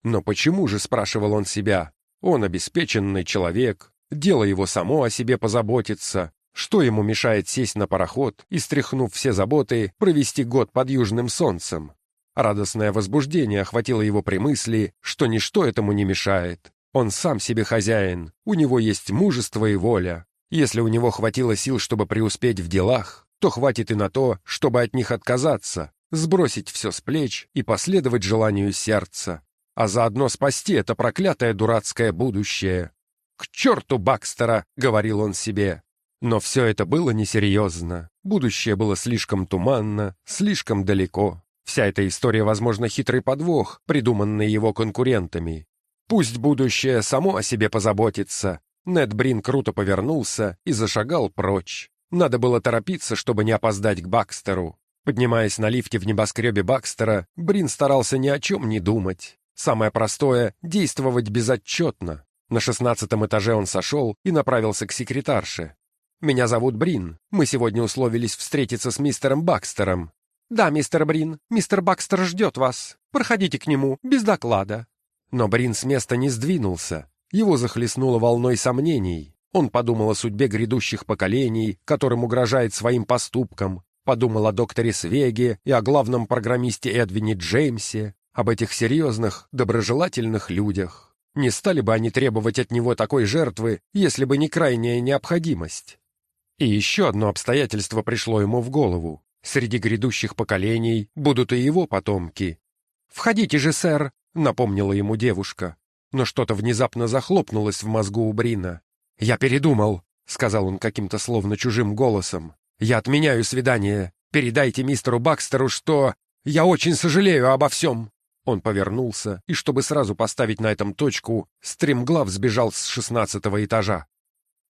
Но почему же, спрашивал он себя, он обеспеченный человек, дело его само о себе позаботиться, что ему мешает сесть на пароход и, стряхнув все заботы, провести год под южным солнцем? Радостное возбуждение охватило его при мысли, что ничто этому не мешает. Он сам себе хозяин, у него есть мужество и воля, если у него хватило сил, чтобы преуспеть в делах, то хватит и на то, чтобы от них отказаться, сбросить все с плеч и последовать желанию сердца, а заодно спасти это проклятое дурацкое будущее. «К черту Бакстера!» — говорил он себе. Но все это было несерьезно. Будущее было слишком туманно, слишком далеко. Вся эта история, возможно, хитрый подвох, придуманный его конкурентами. Пусть будущее само о себе позаботится, нед Брин круто повернулся и зашагал прочь. Надо было торопиться, чтобы не опоздать к Бакстеру. Поднимаясь на лифте в небоскребе Бакстера, Брин старался ни о чем не думать. Самое простое — действовать безотчетно. На шестнадцатом этаже он сошел и направился к секретарше. «Меня зовут Брин. Мы сегодня условились встретиться с мистером Бакстером». «Да, мистер Брин, мистер Бакстер ждет вас. Проходите к нему, без доклада». Но Брин с места не сдвинулся. Его захлестнуло волной сомнений. Он подумал о судьбе грядущих поколений, которым угрожает своим поступкам, подумал о докторе Свеге и о главном программисте Эдвине Джеймсе, об этих серьезных, доброжелательных людях. Не стали бы они требовать от него такой жертвы, если бы не крайняя необходимость. И еще одно обстоятельство пришло ему в голову. Среди грядущих поколений будут и его потомки. «Входите же, сэр», — напомнила ему девушка но что-то внезапно захлопнулось в мозгу у Брина. «Я передумал», — сказал он каким-то словно чужим голосом. «Я отменяю свидание. Передайте мистеру Бакстеру, что... Я очень сожалею обо всем». Он повернулся, и чтобы сразу поставить на этом точку, стремглав сбежал с шестнадцатого этажа.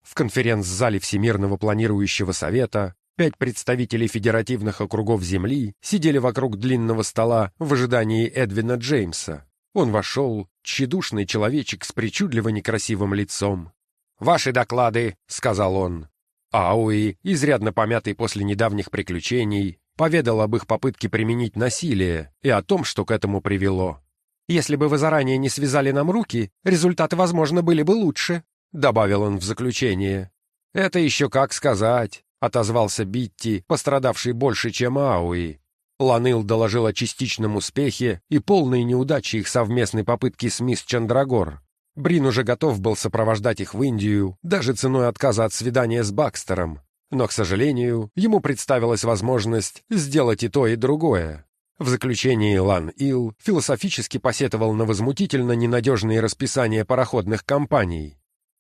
В конференц-зале Всемирного планирующего совета пять представителей федеративных округов Земли сидели вокруг длинного стола в ожидании Эдвина Джеймса. Он вошел, тщедушный человечек с причудливо некрасивым лицом. «Ваши доклады», — сказал он. Ауи, изрядно помятый после недавних приключений, поведал об их попытке применить насилие и о том, что к этому привело. «Если бы вы заранее не связали нам руки, результаты, возможно, были бы лучше», — добавил он в заключение. «Это еще как сказать», — отозвался Битти, пострадавший больше, чем Ауи. Ланыл доложил о частичном успехе и полной неудаче их совместной попытки с мисс Чандрагор. Брин уже готов был сопровождать их в Индию, даже ценой отказа от свидания с Бакстером. Но, к сожалению, ему представилась возможность сделать и то, и другое. В заключении Лан Ил философически посетовал на возмутительно ненадежные расписания пароходных компаний.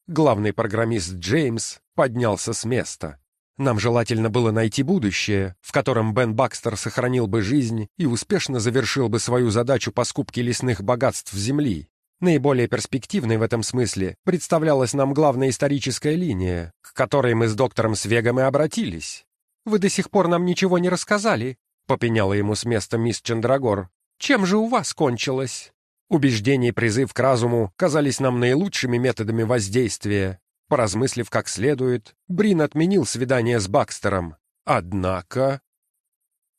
Главный программист Джеймс поднялся с места. Нам желательно было найти будущее, в котором Бен Бакстер сохранил бы жизнь и успешно завершил бы свою задачу по скупке лесных богатств Земли. Наиболее перспективной в этом смысле представлялась нам главная историческая линия, к которой мы с доктором Свегом и обратились. «Вы до сих пор нам ничего не рассказали», — попеняла ему с места мисс Чандрагор. «Чем же у вас кончилось?» Убеждение и призыв к разуму казались нам наилучшими методами воздействия, Поразмыслив как следует, Брин отменил свидание с Бакстером. Однако...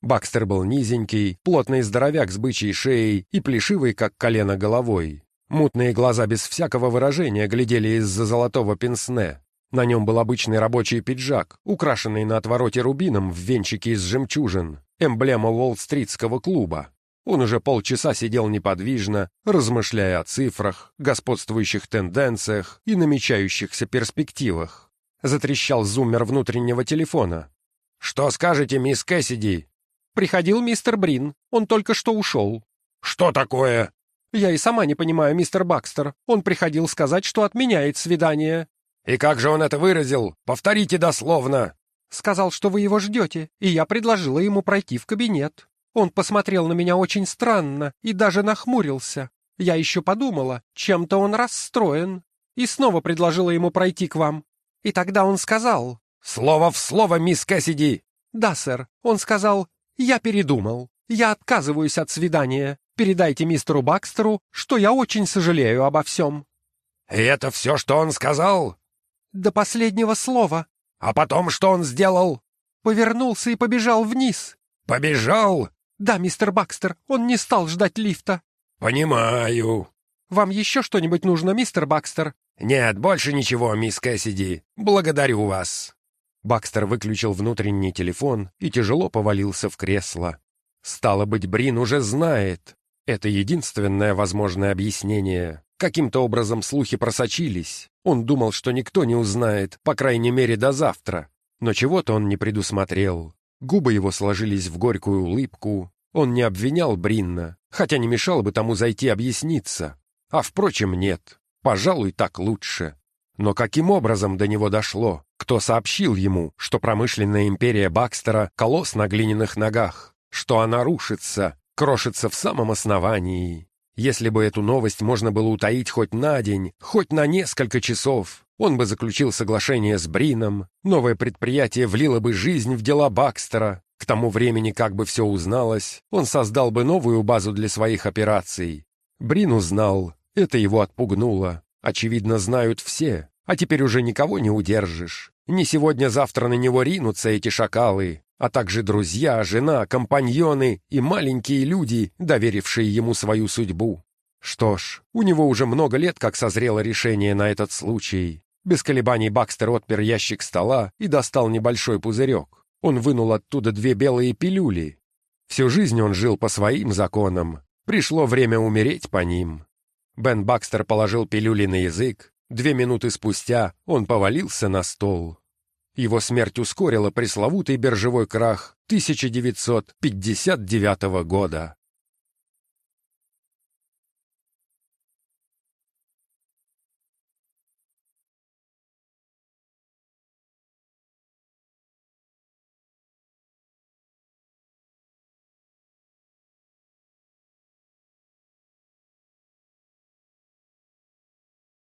Бакстер был низенький, плотный здоровяк с бычьей шеей и плешивый, как колено головой. Мутные глаза без всякого выражения глядели из-за золотого пенсне. На нем был обычный рабочий пиджак, украшенный на отвороте рубином в венчике из жемчужин, эмблема Уолл-стритского клуба. Он уже полчаса сидел неподвижно, размышляя о цифрах, господствующих тенденциях и намечающихся перспективах. Затрещал зуммер внутреннего телефона. «Что скажете, мисс Кэссиди?» «Приходил мистер Брин. Он только что ушел». «Что такое?» «Я и сама не понимаю, мистер Бакстер. Он приходил сказать, что отменяет свидание». «И как же он это выразил? Повторите дословно». «Сказал, что вы его ждете, и я предложила ему пройти в кабинет». Он посмотрел на меня очень странно и даже нахмурился. Я еще подумала, чем-то он расстроен, и снова предложила ему пройти к вам. И тогда он сказал... «Слово в слово, мисс Кэссиди!» «Да, сэр. Он сказал, я передумал. Я отказываюсь от свидания. Передайте мистеру Бакстеру, что я очень сожалею обо всем». «И это все, что он сказал?» «До последнего слова». «А потом что он сделал?» «Повернулся и побежал вниз». «Побежал?» «Да, мистер Бакстер, он не стал ждать лифта». «Понимаю». «Вам еще что-нибудь нужно, мистер Бакстер?» «Нет, больше ничего, мисс Кэссиди. Благодарю вас». Бакстер выключил внутренний телефон и тяжело повалился в кресло. Стало быть, Брин уже знает. Это единственное возможное объяснение. Каким-то образом слухи просочились. Он думал, что никто не узнает, по крайней мере, до завтра. Но чего-то он не предусмотрел. Губы его сложились в горькую улыбку. Он не обвинял Бринна, хотя не мешало бы тому зайти объясниться. А впрочем, нет. Пожалуй, так лучше. Но каким образом до него дошло? Кто сообщил ему, что промышленная империя Бакстера — колосс на глиняных ногах? Что она рушится, крошится в самом основании? Если бы эту новость можно было утаить хоть на день, хоть на несколько часов, он бы заключил соглашение с Брином, новое предприятие влило бы жизнь в дела Бакстера. К тому времени, как бы все узналось, он создал бы новую базу для своих операций. Брин узнал, это его отпугнуло. Очевидно, знают все, а теперь уже никого не удержишь. Не сегодня-завтра на него ринутся эти шакалы, а также друзья, жена, компаньоны и маленькие люди, доверившие ему свою судьбу. Что ж, у него уже много лет как созрело решение на этот случай. Без колебаний Бакстер отпер ящик стола и достал небольшой пузырек. Он вынул оттуда две белые пилюли. Всю жизнь он жил по своим законам. Пришло время умереть по ним. Бен Бакстер положил пилюли на язык. Две минуты спустя он повалился на стол. Его смерть ускорила пресловутый биржевой крах 1959 года.